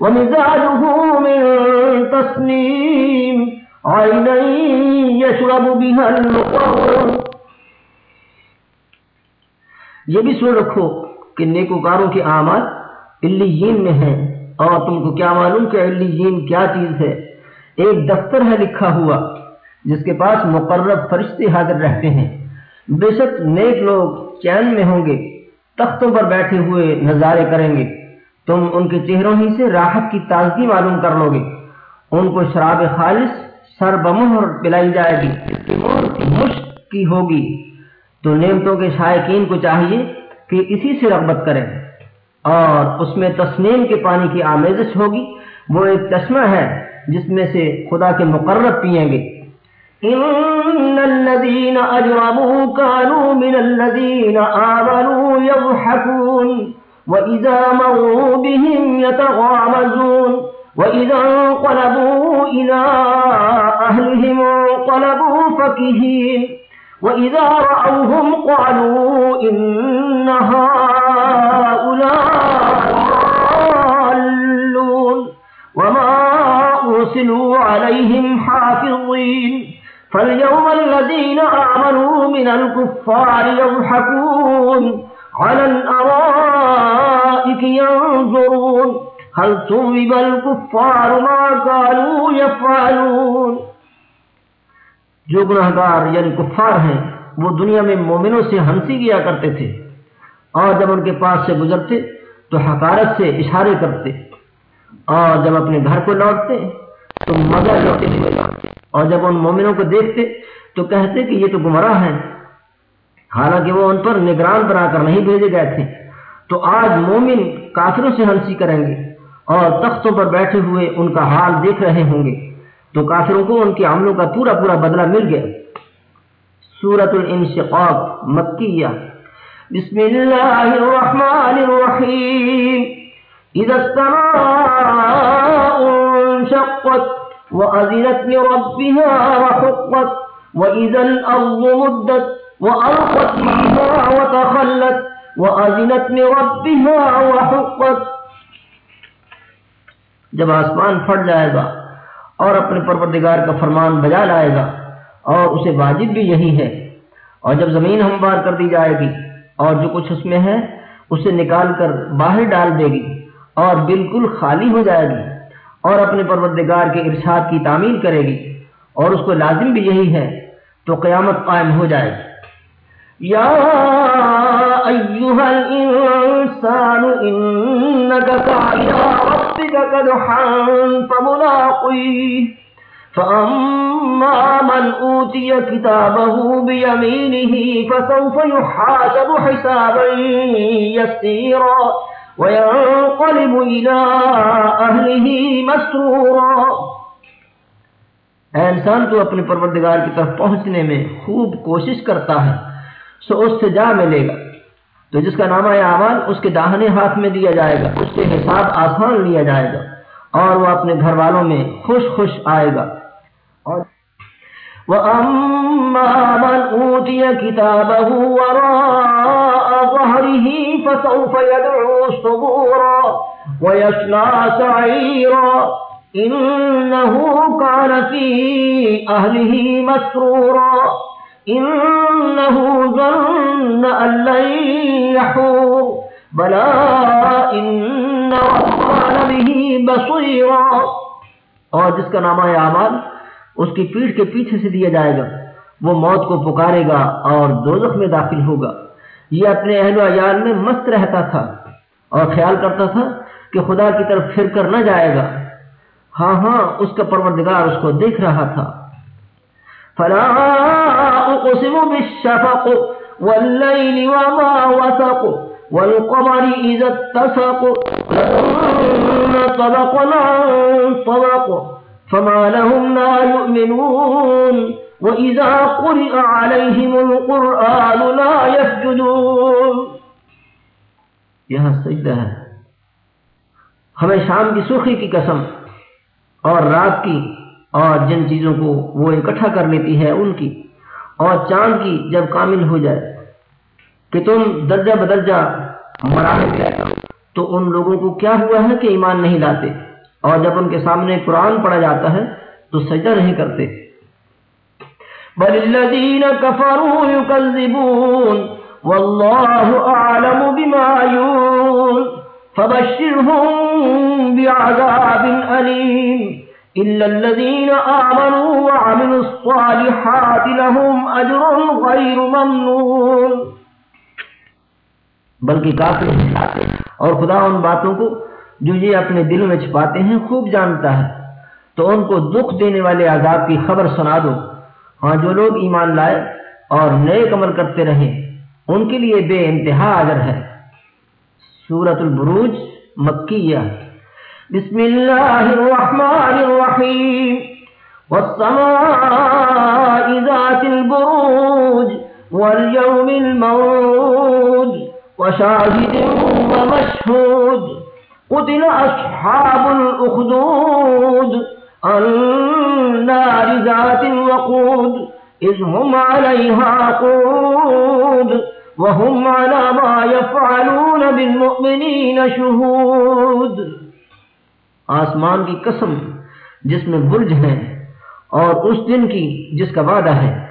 ومزاجه من تسنيم. عينا يشرب بها المقرون یہ بھی سن رکھو کہ نیکوکاروں کی آمد علیین میں ہے اور تم کو کیا معلوم کہ علیین کیا چیز ہے؟ ایک دفتر ہے لکھا ہوا جس کے پاس مقرب فرشتے حاضر رہتے ہیں۔ بے شک نیک لوگ چین میں ہوں گے، تختوں پر بیٹھے ہوئے نظارے کریں گے۔ تم ان کے چہروں ہی سے راحت کی تازگی معلوم کر لو گے۔ ان کو شراب خالص، سر بمہر پلائی جائے گی۔ مشق کی ہوگی۔ تو نعمتوں کے شائقین کو چاہیے کہ اسی سے رغبت کریں۔ اور اس میں تسنیم کے پانی کی آمیزش ہوگی۔ وہ ایک چشمہ ہے جس میں سے خدا کے مقرر پیئیں گے۔ ان الذين اجرموا كانوا من الذين امنوا يضحكون واذا مروا بهم يتغامزون واذا انقلبوا الى اهلهم انقلبوا فكهين وإذا رأوهم قالوا إن هؤلاء ضالون وما أرسلوا عليهم حافظين فاليوم الذين آمنوا من الكفار على الأرائك ينظرون هل ثوب الكفار ما كانوا يفعلون جو گناہ گار یعنی کفار ہیں، وہ دنیا میں مومنوں سے ہنسی کیا کرتے تھے۔ اور جب ان کے پاس سے گزرتے، تو حقارت سے اشارے کرتے۔ اور جب اپنے گھر کو لوٹتے، تو مزہ لوٹے ہوئے لوٹتے اور جب ان مومنوں کو دیکھتے، تو کہتے کہ یہ تو گمراہ ہیں۔ حالانکہ وہ ان پر نگران بنا کر نہیں بھیجے گئے تھے۔ تو آج مومن کافروں سے ہنسی کریں گے اور تختوں پر بیٹھے ہوئے ان کا حال دیکھ رہے ہوں گے۔ تو کافروں کو ان کے عملوں کا پورا پورا بدلہ مل گیا۔ سورت الانشقاق، مکیہ۔ بسم اللہ الرحمن الرحیم۔ اذا السماء انشقت وأذنت لربها وحقت، وإذا الأرض مدت وألقت فيها وتخلت وأذنت لربها وحقت۔ جب آسمان پھٹ جائے گا اور اپنے پروردگار کا فرمان بجا لائے گا اور اسے واجب بھی یہی ہے۔ اور جب زمین ہموار کر دی جائے گی اور جو کچھ اس میں ہے اسے نکال کر باہر ڈال دے گی اور بالکل خالی ہو جائے گی اور اپنے پروردگار کے ارشاد کی تعمیل کرے گی اور اس کو لازم بھی یہی ہے تو قیامت قائم ہو جائے گی۔ يا أيها الإنسان إنك إلى ربك كدحا فملاقيه فأما من أوتي كتابه بيمينه فسوف يحاسب حسابا يسيرا وينقلب إلى أهله مسرورا اے انسان تو اپنے پروردگار کی طرف پہنچنے میں خوب کوشش کرتا ہے سو اس سے جا ملے گا۔ تو جس کا نامہ اعمال، اس کے داہنے ہاتھ میں دیا جائے گا، اس کے حساب آسان لیا جائے گا اور وہ اپنے گھر والوں میں خوش خوش آئے گا۔ اور وَأَمَّا مَنْ أُوتِيَ كِتَابَهُ وَرَاءَ ظَهْرِهِ فَسَوْفَ يَدْعُو صُبُورًا سَعِيرًا إِنَّهُ كَانَ فِي أَهْلِهِ مَسْرُورًا إنه ظن أن لن يحور. بلا إن ربان به بصيرا. اور جس کا نامہ اعمال اس کی پیٹھ کے پیچھے سے دیا جائے گا. وہ موت کو پکارے گا اور دوزخ میں داخل ہوگا. یہ اپنے اہل و عیال میں مست رہتا تھا اور خیال کرتا تھا کہ خدا کی طرف پھر کر نہ جائے گا۔ ہاں ہاں اس کا پروردگار اس کو دیکھ رہا تھا۔ فلا أقسم بالشفق والليل وما وسق والقمر إذا اتسق طبقنا طبق فما لهم لا يؤمنون وإذا قرئ عليهم القرآن لا يسجدون یہاں سجدہ ہے ہمیں شام کی سرخی کی قسم اور رات کی اور جن چیزوں کو وہ اکٹھا کر لیتی ہے ان کی۔ اور چاند کی جب کامل ہو جائے کہ تم درجہ بدرجہ مراحل تو ان لوگوں کو کیا ہوا ہے کہ ایمان نہیں لاتے؟ اور جب ان کے سامنے قرآن پڑھا جاتا ہے تو سجدہ نہیں کرتے۔ بل الذين كفروا يكذبون والله أعلم بما يون فبشرهم بعذاب أليم إلا الذين آمنوا وعملوا الصالحات لهم أجر غير ممنون بلکہ کافر اور خدا ان باتوں کو جو یہ اپنے دلوں میں چھپاتے ہیں خوب جانتا ہے۔ تو ان کو دکھ دینے والے عذاب کی خبر سنا دو۔ ہاں جو لوگ ایمان لائے اور نئے عمل کرتے رہے ان کے لیے بے انتہا اجر ہے۔ سورت البروج مکیہ۔ بسم الله الرحمن الرحيم. والسماء ذات البروج واليوم الموج وشاهد ومشهود. قتل أصحاب الأخدود النار ذات الوقود. إذ هم عليها قود وهم على ما يفعلون بالمؤمنين شهود. آسمان کی قسم جس میں برج ہے اور اس دن کی جس کا وعدہ ہے،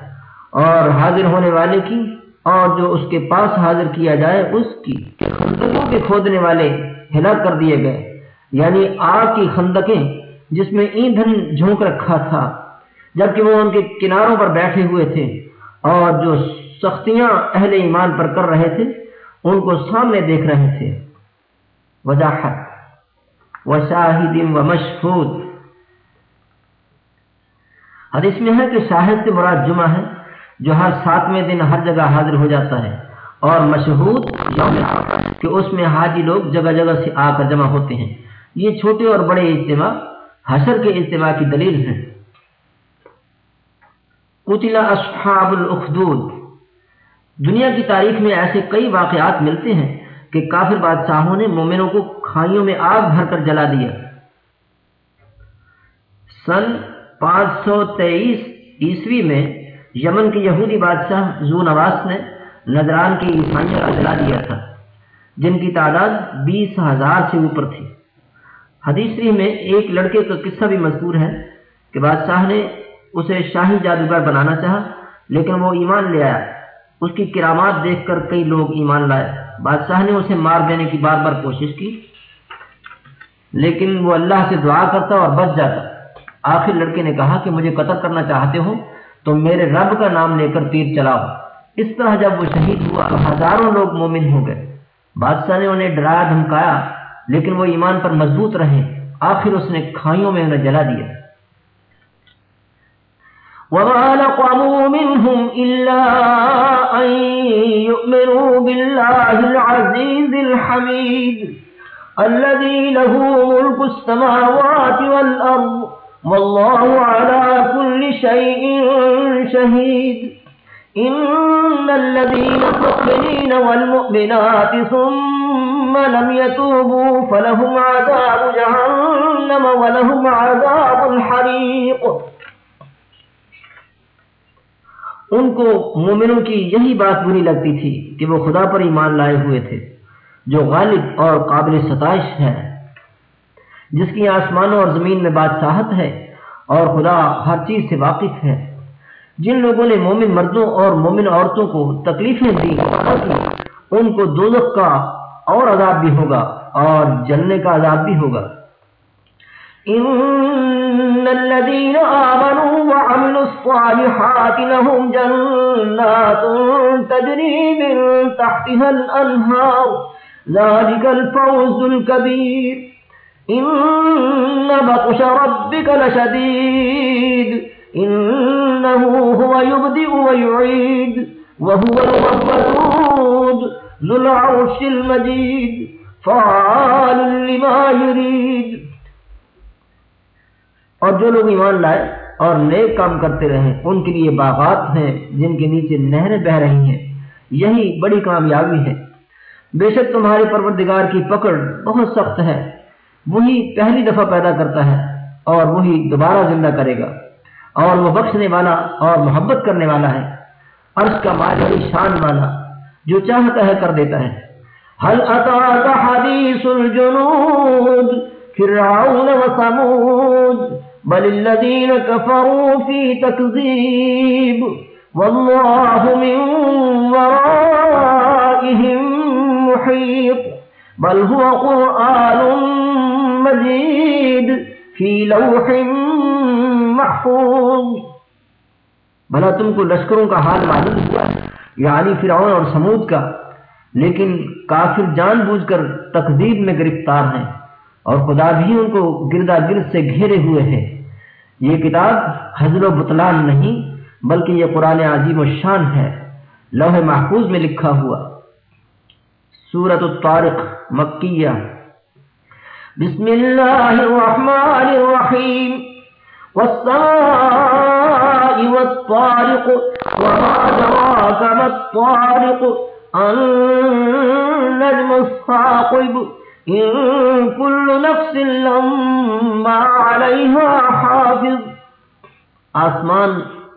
اور حاضر ہونے والے کی، اور جو اس کے پاس حاضر کیا جائے، اس کی خندقوں کے کھودنے والے ہلاک کر دیے گئے۔ یعنی آگ کی خندقیں جس میں ایندھن جھونک رکھا تھا، جبکہ وہ ان کے کناروں پر بیٹھے ہوئے تھے، اور جو سختیاں اہل ایمان پر کر رہے تھے، ان کو سامنے دیکھ رہے تھے۔ وضاحت۔ وشاہد و مشہود حدیث میں ہے کہ شاہد سے مراد جمعہ ہے، جو ہر ساتویں دن ہر جگہ حاضر ہو جاتا ہے، اور مشہود کہ اس میں حاجی لوگ جگہ جگہ سے آ کر جمع ہوتے ہیں۔ یہ چھوٹے اور بڑے اجتماع، حشر کے اجتماع کی دلیل ہے قتل اصحاب الاخدود دنیا کی تاریخ میں ایسے کئی واقعات ملتے ہیں کہ کافر بادشاہوں نے مومنوں کو کھائیوں میں آگ بھر کر جلا دیا۔ سن پانچ سو تیئیس عیسوی میں یمن کے یہودی بادشاہ زو نواس نے نظران کی عیسائیوں کا جلا دیا تھا، جن کی تعداد بیس ہزار سے اوپر تھی۔ حدیثری میں ایک لڑکے کا قصہ بھی مذکور ہے کہ بادشاہ نے اسے شاہی جادوگر بنانا چاہا، لیکن وہ ایمان لے آیا۔ اس کی کرامات دیکھ کر کئی لوگ ایمان لائے۔ بادشاہ نے اسے مار دینے کی بار بار کوشش کی، لیکن وہ اللہ سے دعا کرتا اور بچ جاتا۔ آخر لڑکے نے کہا کہ مجھے قتل کرنا چاہتے ہو، تو میرے رب کا نام لے کر تیر چلاؤ۔ اس طرح جب وہ شہید ہوا، ہزاروں لوگ مومن ہو گئے۔ بادشاہ نے انہیں ڈرایا دھمکایا، لیکن وہ ایمان پر مضبوط رہے۔ آخر اس نے کھائیوں میں انہیں جلا دیا۔ وما نقموا منهم إلا أن يؤمنوا بالله العزيز الحميد الذي له ملك السماوات والأرض والله على كل شيء شهيد إن الذين المؤمنين والمؤمنات ثم لم يتوبوا فلهم عذاب جهنم ولهم عذاب الحريق ان کو مومنوں کی یہی بات بری لگتی تھی کہ وہ خدا پر ایمان لائے ہوئے تھے، جو غالب اور قابل ستائش ہے، جس کی آسمانوں اور زمین میں بادشاہت ہے اور خدا ہر چیز سے واقف ہے۔ جن لوگوں نے مومن مردوں اور مومن عورتوں کو تکلیفیں دی ان کو دوزخ کا اور عذاب بھی ہوگا اور جلنے کا عذاب بھی ہوگا۔ إن الذين آمنوا وعملوا الصالحات لهم جنات تجري من تحتها الأنهار ذلك الفوز الكبير إن بطش ربك لشديد إنه هو يبدئ ويعيد وهو الغفرود ذو العرش المجيد فعال لما يريد اور جو لوگ ایمان لائے اور نیک کام کرتے رہے، ان کے لیے باغات ہیں جن کے نیچے نہریں بہ رہی ہیں۔ یہی بڑی کامیابی ہے۔ بے شک تمہارے پروردگار کی پکڑ بہت سخت ہے۔ وہی پہلی دفعہ پیدا کرتا ہے اور وہی دوبارہ زندہ کرے گا۔ اور وہ بخشنے والا اور محبت کرنے والا ہے۔ عرض کا مالی شان والا جو چاہتا ہے کر دیتا ہے۔ حل حدیث الجنود، فرعون بل الذين كفروا في تكذيب والله من ورائهم محيط بل هو قرآن مجيد في لوح محفوظ بھلا تم کو لشکروں کا حال معلوم ہوا یعنی فرعون اور سمود کا، لیکن کافر جان بوجھ کر تقدیب میں گرفتار ہیں اور خدا بھی ان کو گردا گرد سے گھیرے ہوئے ہیں۔ یہ کتاب حضر و بطلان نہیں، بلکہ یہ قرآن عظیم و شان ہے۔ لوح محفوظ میں لکھا ہوا۔ سورت الطارق مکیہ۔ بسم اللہ الرحمن الرحیم۔ والسماء والطارق، وما دراك ما الطارق؟ النجم الثاقب۔ كل نفس لما عليها حافظ۔ آسمان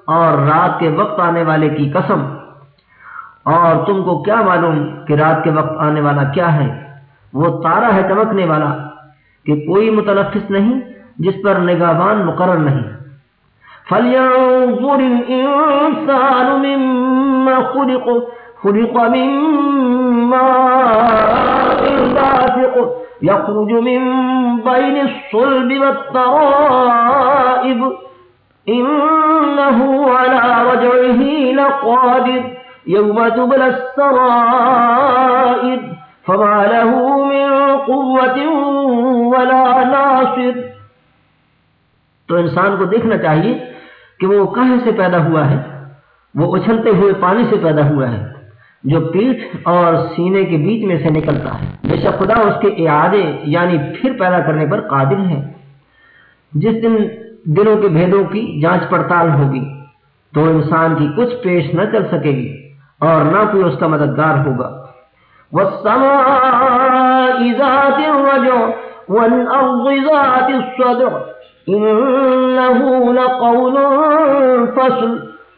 اور رات کے وقت آنے والے کی قسم۔ اور تم کو کیا معلوم کہ رات کے وقت آنے والا کیا ہے؟ وہ تارا ہے چمکنے والا کہ کوئی متنفس نہیں جس پر نگاہبان مقرر نہیں۔ فَلْيَنظُرِ الْإِنسَانُ مِمَّا خُلِقُ، خُلِقَ مِمَّا دافق يخرج من بين الصلب والترائب. إنه على رجعه لقادر يوم تبلى السرائب. فما له من قوة ولا ناصر. تو انسان کو دیکھنا چاہیے کہ وہ کہاں سے پیدا ہوا ہے؟ وہ اچھلتے ہوئے پانی سے پیدا ہوا ہے۔ جو پیٹھ اور سینے کے بیچ میں سے نکلتا ہے۔ بے شک خدا اس کے اعادے یعنی پھر پیدا کرنے پر قادر ہے۔ جس دن دلوں کے بھیدوں کی جانچ پڑتال ہوگی، تو انسان کی کچھ پیش نہ چل سکے گی اور نہ کوئی اس کا مددگار ہوگا۔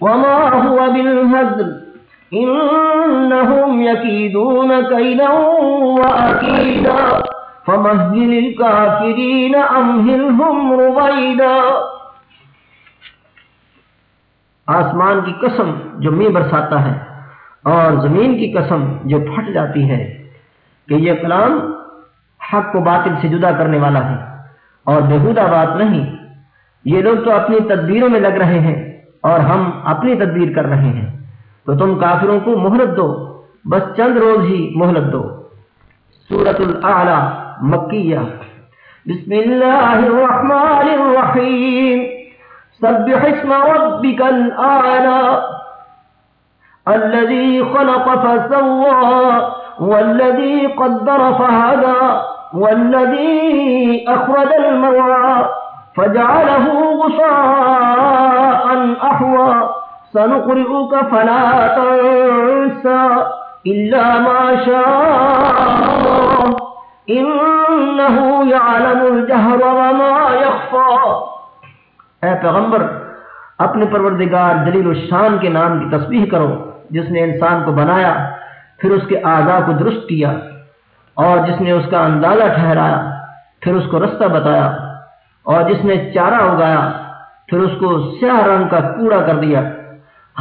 وما هو بالهزل إنهم يكيدون كيدا وأكيدا فمهل الكافرين أمهلهم رضيدا آسمان کی قسم جو می برساتا ہے اور زمین کی قسم جو پھٹ جاتی ہے کہ یہ کلام حق کو باطل سے جدا کرنے والا ہے اور بےحودہ بات نہیں، یہ لوگ تو اپنی تدبیروں میں لگ رہے ہیں اور ہم اپنی تدبیر کر رہے ہیں۔ تو تم کافروں کو مہلت دو، بس چند روز ہی مہلت دو۔ سورت العلی مکیہ۔ بسم اللہ الرحمن الرحیم۔ سبح اسم ربك الأعلى۔ الذي خلق فسوى، والذي قدر فهدى، والذي أخرج الموعى، فجعله غصاء أحوى۔ سنقرئك فلا تنسى إلا ما شاء. إنه يعلم الجهر وما يخفى. اے پیغمبر، اپنے پروردگار جلیل الشان کے نام کی تسبیح کرو، جس نے انسان کو بنایا، پھر اس کے اعضاء کو درست کیا، اور جس نے اس کا اندازہ ٹھہرایا، پھر اس کو رستہ بتایا، اور جس نے چارہ اگایا، پھر اس کو سیاہ رنگ کا کوڑا کر دیا۔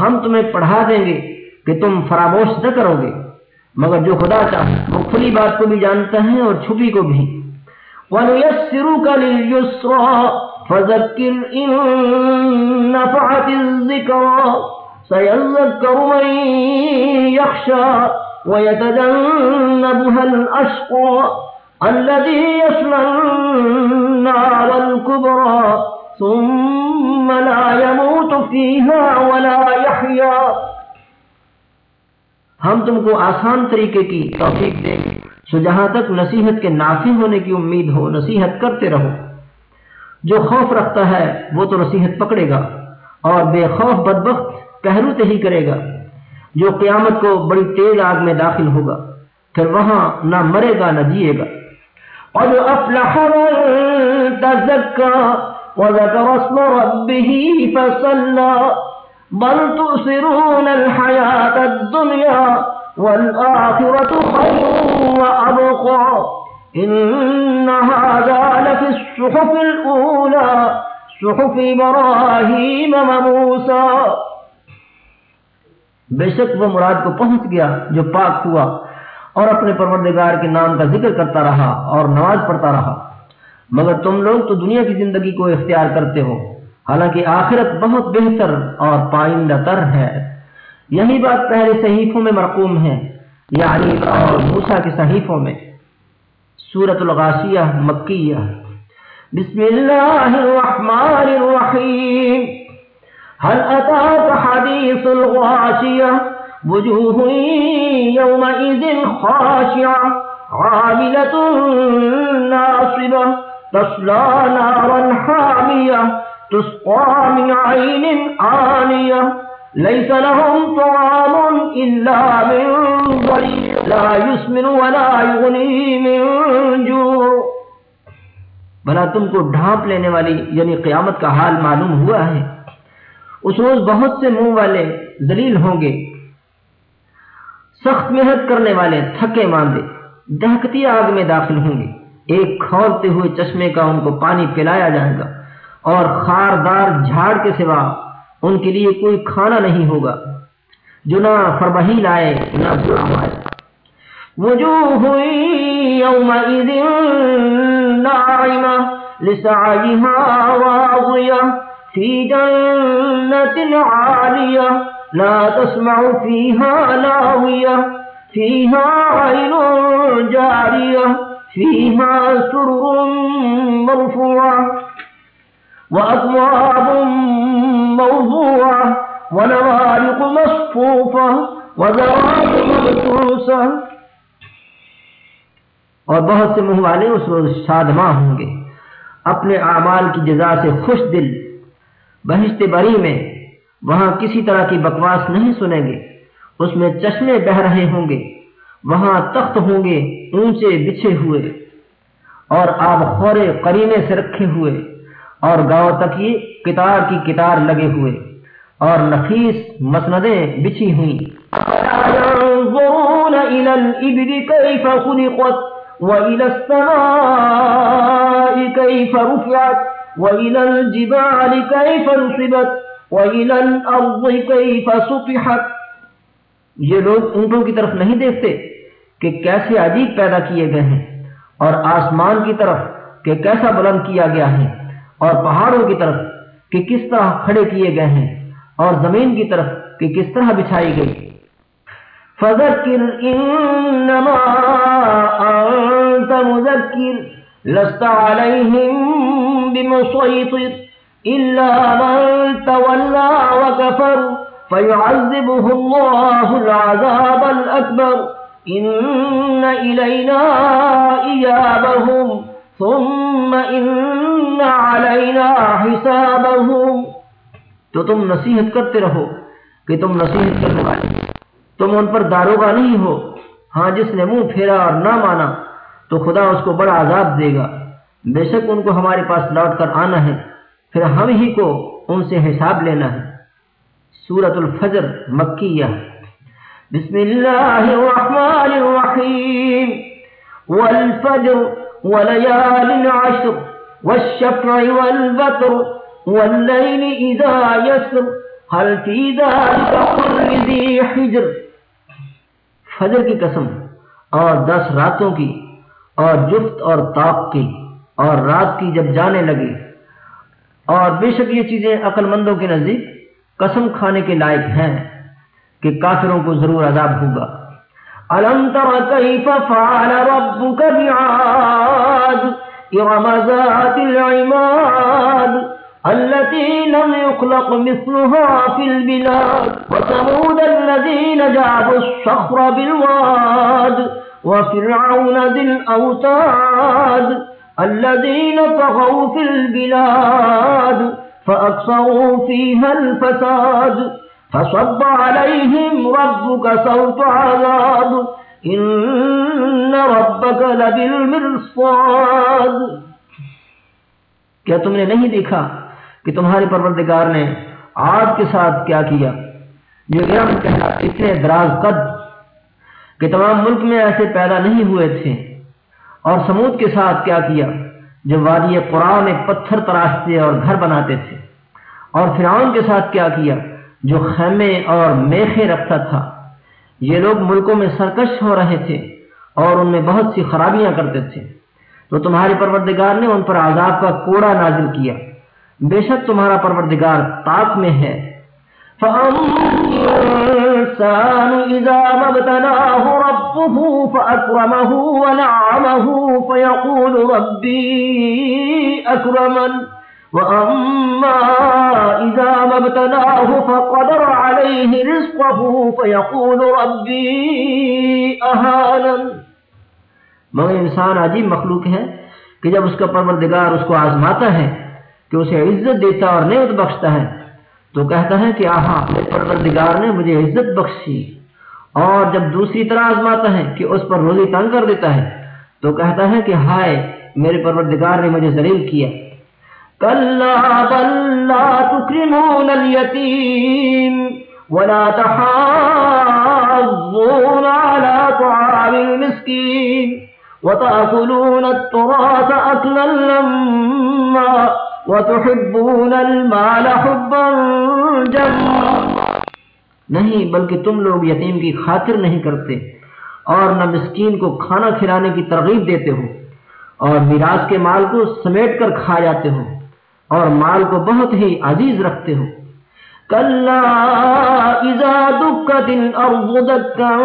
ہم تمہیں پڑھا دیں گے کہ تم فراموش نہ کرو گے۔ مگر جو خدا چاہے وہ کھلی بات کو بھی جانتا ہے اور چھپی کو بھی۔ وَنُيَسِّرُكَ لِلْيُسْرَى فذكر إن نفعت الذكرى سيذكر من يخشى ويتجنبها الأشقى الذي يسلى النار الكبرى ثم لا يموت فيها ولا يحيا۔ ہم تم کو آسان طریقے کی توفیق دیں گے۔ سو جہاں تک نصیحت کے نافی ہونے کی امید ہو، نصیحت کرتے رہو۔ جو خوف رکھتا ہے، وہ تو نصیحت پکڑے گا۔ اور بے خوف، بدبخت پہرو ہی کرے گا۔ جو قیامت کو بڑی تیز آگ میں داخل ہوگا، پھر وہاں نہ مرے گا، نہ جیے گا۔ اور افلح تزکا وذكر اسم ربه فصلى بل تؤثرون الحياة الدنيا والآخرة خير وأبقى ان هذا لفي الصحف الاولى صحف ابراهيم وموسى بے شک وہ مراد کو پہنچ گیا جو پاک ہوا اور اپنے پروردگار کے نام کا ذکر کرتا رہا اور نماز پڑھتا رہا مگر تم لوگ تو دنیا کی زندگی کو اختیار کرتے ہو۔ حالانکہ آخرت بہت بہتر اور پائندہ تر ہے۔ یہی بات پہلے صحیفوں میں مرقوم ہے یعنی اور موسا کے صحیفوں میں۔ سورة الغاشية مكية بسم الله الرحمن الرحيم هل أتاك حديث الغاشية وجوه يومئذ خاشعة عاملة ناصبة۔ تصلى نارا حامية، تسقى من عين آنية. ليس لهم طعام إلا من ضريع لا يسمن ولا يغني من جوع. بھلا تم کو ڈھانپ لینے والی یعنی قیامت کا حال معلوم ہوا ہے۔ اس روز بہت سے منہ والے دلیل ہوں گے۔ سخت محنت کرنے والے تھکے ماندے۔ دہکتی آگ میں داخل ہوں گے۔ ایک کھولتے ہوئے چشمے کا ان کو پانی پلایا جائے گا اور خاردار جھاڑ کے سوا ان کے لیے کوئی کھانا نہیں ہوگا۔ جو نہ فربہی لائے، نہ برا مائے وجوه يومئذ ناعمة لسعيها راضية في جنة عالية لا تسمع فيها لاوية فيها عين جارية فيها سرر مرفوعة وأكواب موضوعة ونوارق مصفوفة وزراب مبتوسة اور بہت سے منہ والے اس روز شادماں ہوں گے۔ اپنے اعمال کی جزا سے خوش دل، بہشت بری میں وہاں کسی طرح کی بکواس نہیں سنیں گے۔ اس میں چشمے بہ رہے ہوں گے۔ وہاں تخت ہوں گے اونچے بچھے ہوئے اور آب خورے قرینے سے رکھے ہوئے اور گاؤں تک یہ کتار کی کتار لگے ہوئے اور نفیس مسندیں بچھی ہوئی ينظرون إلى الإبل كيف خلقت وإلى السماء كيف رفعت وإلى الجبال كيف نصبت وإلى الأرض كيف سطحت یہ لوگ اونٹوں کی طرف نہیں دیکھتے کہ کیسے عجیب پیدا کیے گئے ہیں اور آسمان کی طرف کہ کیسا بلند کیا گیا ہے اور پہاڑوں کی طرف کہ کس طرح کھڑے کیے گئے ہیں اور زمین کی طرف کہ کس طرح بچھائی گئی۔ فذكر إنما أنت مذكر لست عليهم بمسيطر إلا من تولى وكفر فيعذبه الله العذاب الأكبر إن إلينا إيابهم ثم إن علينا حسابهم تو تم نصیحت کرتے رہو کہ تم نصیحت کرنے والے تم ان پر داروگا نہیں ہو ہاں جس نے منہ پھیرا اور نہ مانا تو خدا اس کو بڑا عذاب دے گا۔ بے شک ان کو ہمارے پاس لوٹ کر آنا ہے، پھر ہم ہی کو ان سے حساب لینا ہے۔ سورت الفجر مکیہ۔ بسم اللہ الرحمن الرحیم۔ والفجر وليال عشر والشفع والبطر والليل إذا يسر هل في ذلك كل ذي حجر۔ فجر کی قسم اور دس راتوں کی اور جفت اور طاق کی اور رات کی جب جانے لگے۔ اور بے شک یہ چیزیں عقل مندوں کے نزدیک قسم کھانے کے لائق ہیں کہ کافروں کو ضرور عذاب ہوگا۔ ألم تر كيف فعل ربك بعاد إرم ذات العماد التي لم يخلق مثلها في البلاد وثمود الذين جابوا الصخر بالواد وفرعون ذي الأوتاد الذين طغوا في البلاد فأكثروا فيها الفساد، فصب عليهم ربك صوت عذاب، إن ربك لبالمرصاد. کیا تم نے نہیں دیکھا کہ تمہارے پروردگار نے آگ کے ساتھ کیا کیا؟ جو ارم کہنا اتنے دراز قد کہ تمام ملک میں ایسے پیدا نہیں ہوئے تھے۔ اور سمود کے ساتھ کیا کیا؟ جو وادی قرآن میں پتھر تراشتے اور گھر بناتے تھے۔ اور فرعون کے ساتھ کیا کیا؟ جو خیمے اور میخے رکھتا تھا۔ یہ لوگ ملکوں میں سرکش ہو رہے تھے اور ان میں بہت سی خرابیاں کرتے تھے۔ تو تمہارے پروردگار نے ان پر عذاب کا کوڑا نازل کیا۔ بے شک تمہارا پروردگار طاق میں ہے۔ فَالْإِنسَانُ إِذَا مَبْتَلَاهُ رَبُّهُ فَأَكْرَمَهُ وَنَعَمَهُ فَيَقُولُ رَبِّي أَكْرَمَنِ وَأَمَّا إِذَا مَبْتَلَاهُ فَقَدَرَ عَلَيْهِ رِزْقَهُ فَيَقُولُ رَبِّي أَهَانَنِ مگر انسان عجیب مخلوق ہے کہ جب اس کا پروردگار اس کو آزماتا ہے کہ اسے عزت دیتا اور نعمت بخشتا ہے، تو کہتا ہے کہ آہا پروردگار نے مجھے عزت بخشی۔ اور جب دوسری طرح آزماتا ہے کہ اس پر روزی تنگ کر دیتا ہے، تو کہتا ہے کہ ہائے، میرے پروردگار نے مجھے ذلیل کیا۔ كلا بل لا تكرمون اليتيم ولا تحاضون على طعام المسكين وتأكلون التراث أكلا لما وتحبون المال حبا جما نہیں، بلکہ تم لوگ یتیم کی خاطر نہیں کرتے اور نہ مسکین کو کھانا کھلانے کی ترغیب دیتے ہو اور میراث کے مال کو سمیٹ کر کھا جاتے ہو۔ اور مال کو بہت ہی عزیز رکھتے ہو۔ كلا إذا دكت الأرض دكا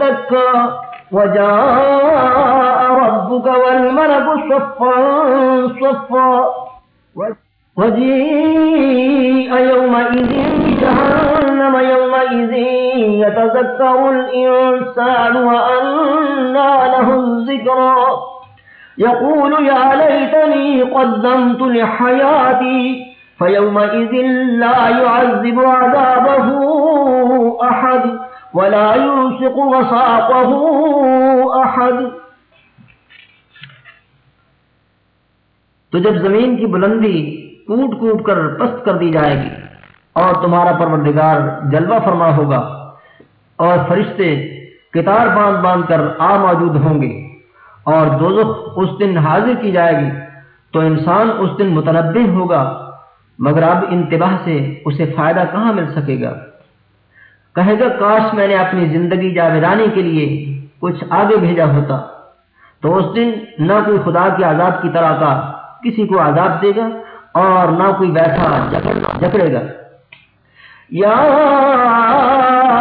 دكا وجاء ربك والملك صفا صفا۔ وجيء يومئذ جهنم يومئذ يتذكر الإنسان وأنى له الذكرى يقول يا ليتني قدمت لحياتي، فيومئذ لا يعذب عذابه أحد، ولا يوسق وساقه أحد. تو جب زمین کی بلندی کوٹ کوٹ کر پست کر دی جائے گی اور تمہارا پروردگار جلوہ فرما ہوگا اور فرشتے کتار باندھ باندھ کر آ موجود ہوں گے۔ اور دوزخ اس دن حاضر کی جائے گی، تو انسان اس دن متنبع ہوگا، مگر اب انتباہ سے اسے فائدہ کہاں مل سکے گا؟ کہے گا، کاش میں نے اپنی زندگی جاویدانی کے لیے کچھ آگے بھیجا ہوتا، تو اس دن نہ کوئی خدا کے عذاب کی طرح کا کسی کو عذاب دے گا اور نہ کوئی بیٹھا جکڑے گا۔ یا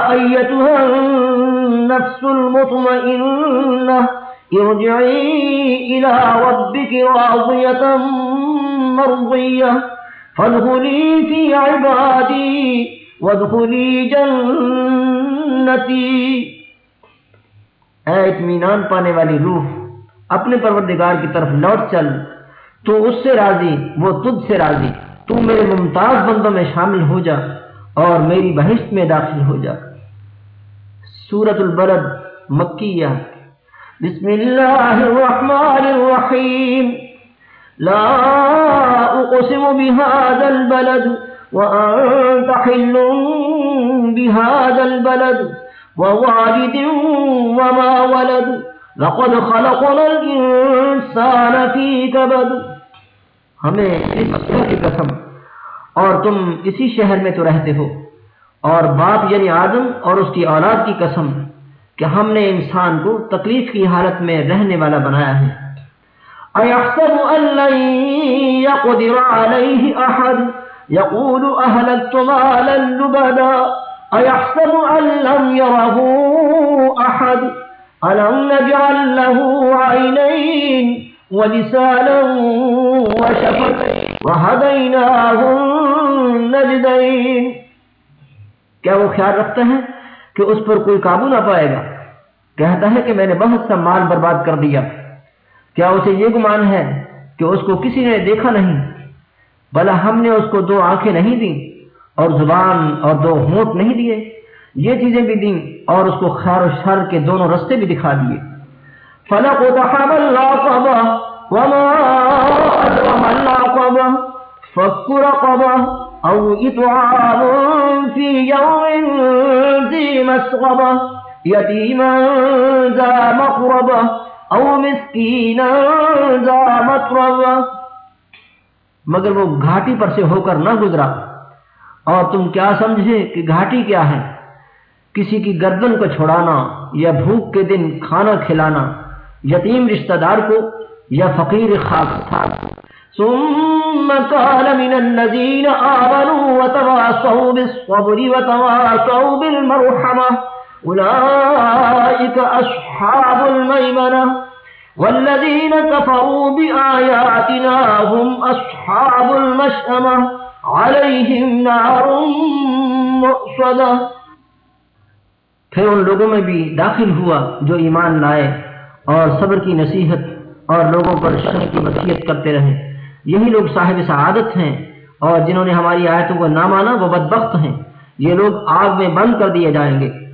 ایتها النفس المطمئنہ ارجعی الى ربك راضیتا مرضیہ فادخلی فی عبادی وادخلی جنتی اے اطمینان پانے والی روح، اپنے پروردگار کی طرف لوٹ چل، تو اس سے راضی، وہ تجھ سے راضی، تو میرے ممتاز بندوں میں شامل ہو جا اور میری بہشت میں داخل ہو جا۔ سورت البرد مکیہ بسم اللہ الرحمن الرحیم. لا اقسم بهذا البلد وانت حل بهذا البلد ووالد وما ولد. لقد خلقنا الانسان في كبد. ہمیں اس شہر کی قسم اور تم اسی شہر میں تو رہتے ہو اور باپ یعنی آدم اور اس کی اولاد کی قسم کہ ہم نے انسان کو تکلیف کی حالت میں رہنے والا بنایا ہے۔ أَيَحْسَبُ أَن لَّن يَقْدِرَ عَلَيْهِ أَحَدٌ؟ يَقُولُ أَهْلَكْتُ مَالًا لُّبَدًا أَيَحْسَبُ أَن لَّمْ يَرَهُ أَحَدٌ؟ أَلَمْ نَجْعَل لَّهُ عَيْنَيْنِ کیا وہ خیال رکھتا ہے کہ اس پر کوئی قابو نہ پائے گا؟ کہتا ہے کہ میں نے بہت سا مال برباد کر دیا۔ کیا اسے یہ گمان ہے کہ اس کو کسی نے دیکھا نہیں؟ بلا ہم نے اس کو دو آنکھیں نہیں دی اور زبان اور دو ہونٹ نہیں دیے۔ یہ چیزیں بھی دیں اور اس کو خیر و شر کے دونوں رستے بھی دکھا دیے۔ فلقتحم العقبة وما أدرم العقبة فك رقبة أو إطعام في يوم ذي مسغبة يتيما ذا مقربة أو مسكينا ذا مطربة مگر وہ گھاٹی پر سے ہو کر نہ گزرا۔ اور تم کیا سمجھے کہ گھاٹی کیا ہے؟ کسی کی گردن کو چھوڑانا یا بھوک کے دن کھانا کھلانا، یتیم رشتہ دار کو یا فقیر خاص۔ تھا ثم كان من الذين آمنوا وتواصوا بالصبر وتواصوا بالمرحمة۔ أولئك أصحاب الميمنة والذين كفروا بآياتنا هم أصحاب المشأمة عليهم نار مؤصدة پھر ان لوگوں میں بھی داخل ہوا جو ایمان لائے اور صبر کی نصیحت اور لوگوں پر شر کی وصیت کرتے رہے۔ یہی لوگ صاحب سعادت ہیں اور جنہوں نے ہماری آیتوں کو نہ مانا وہ بدبخت ہیں۔ یہ لوگ آگ میں بند کر دیے جائیں گے۔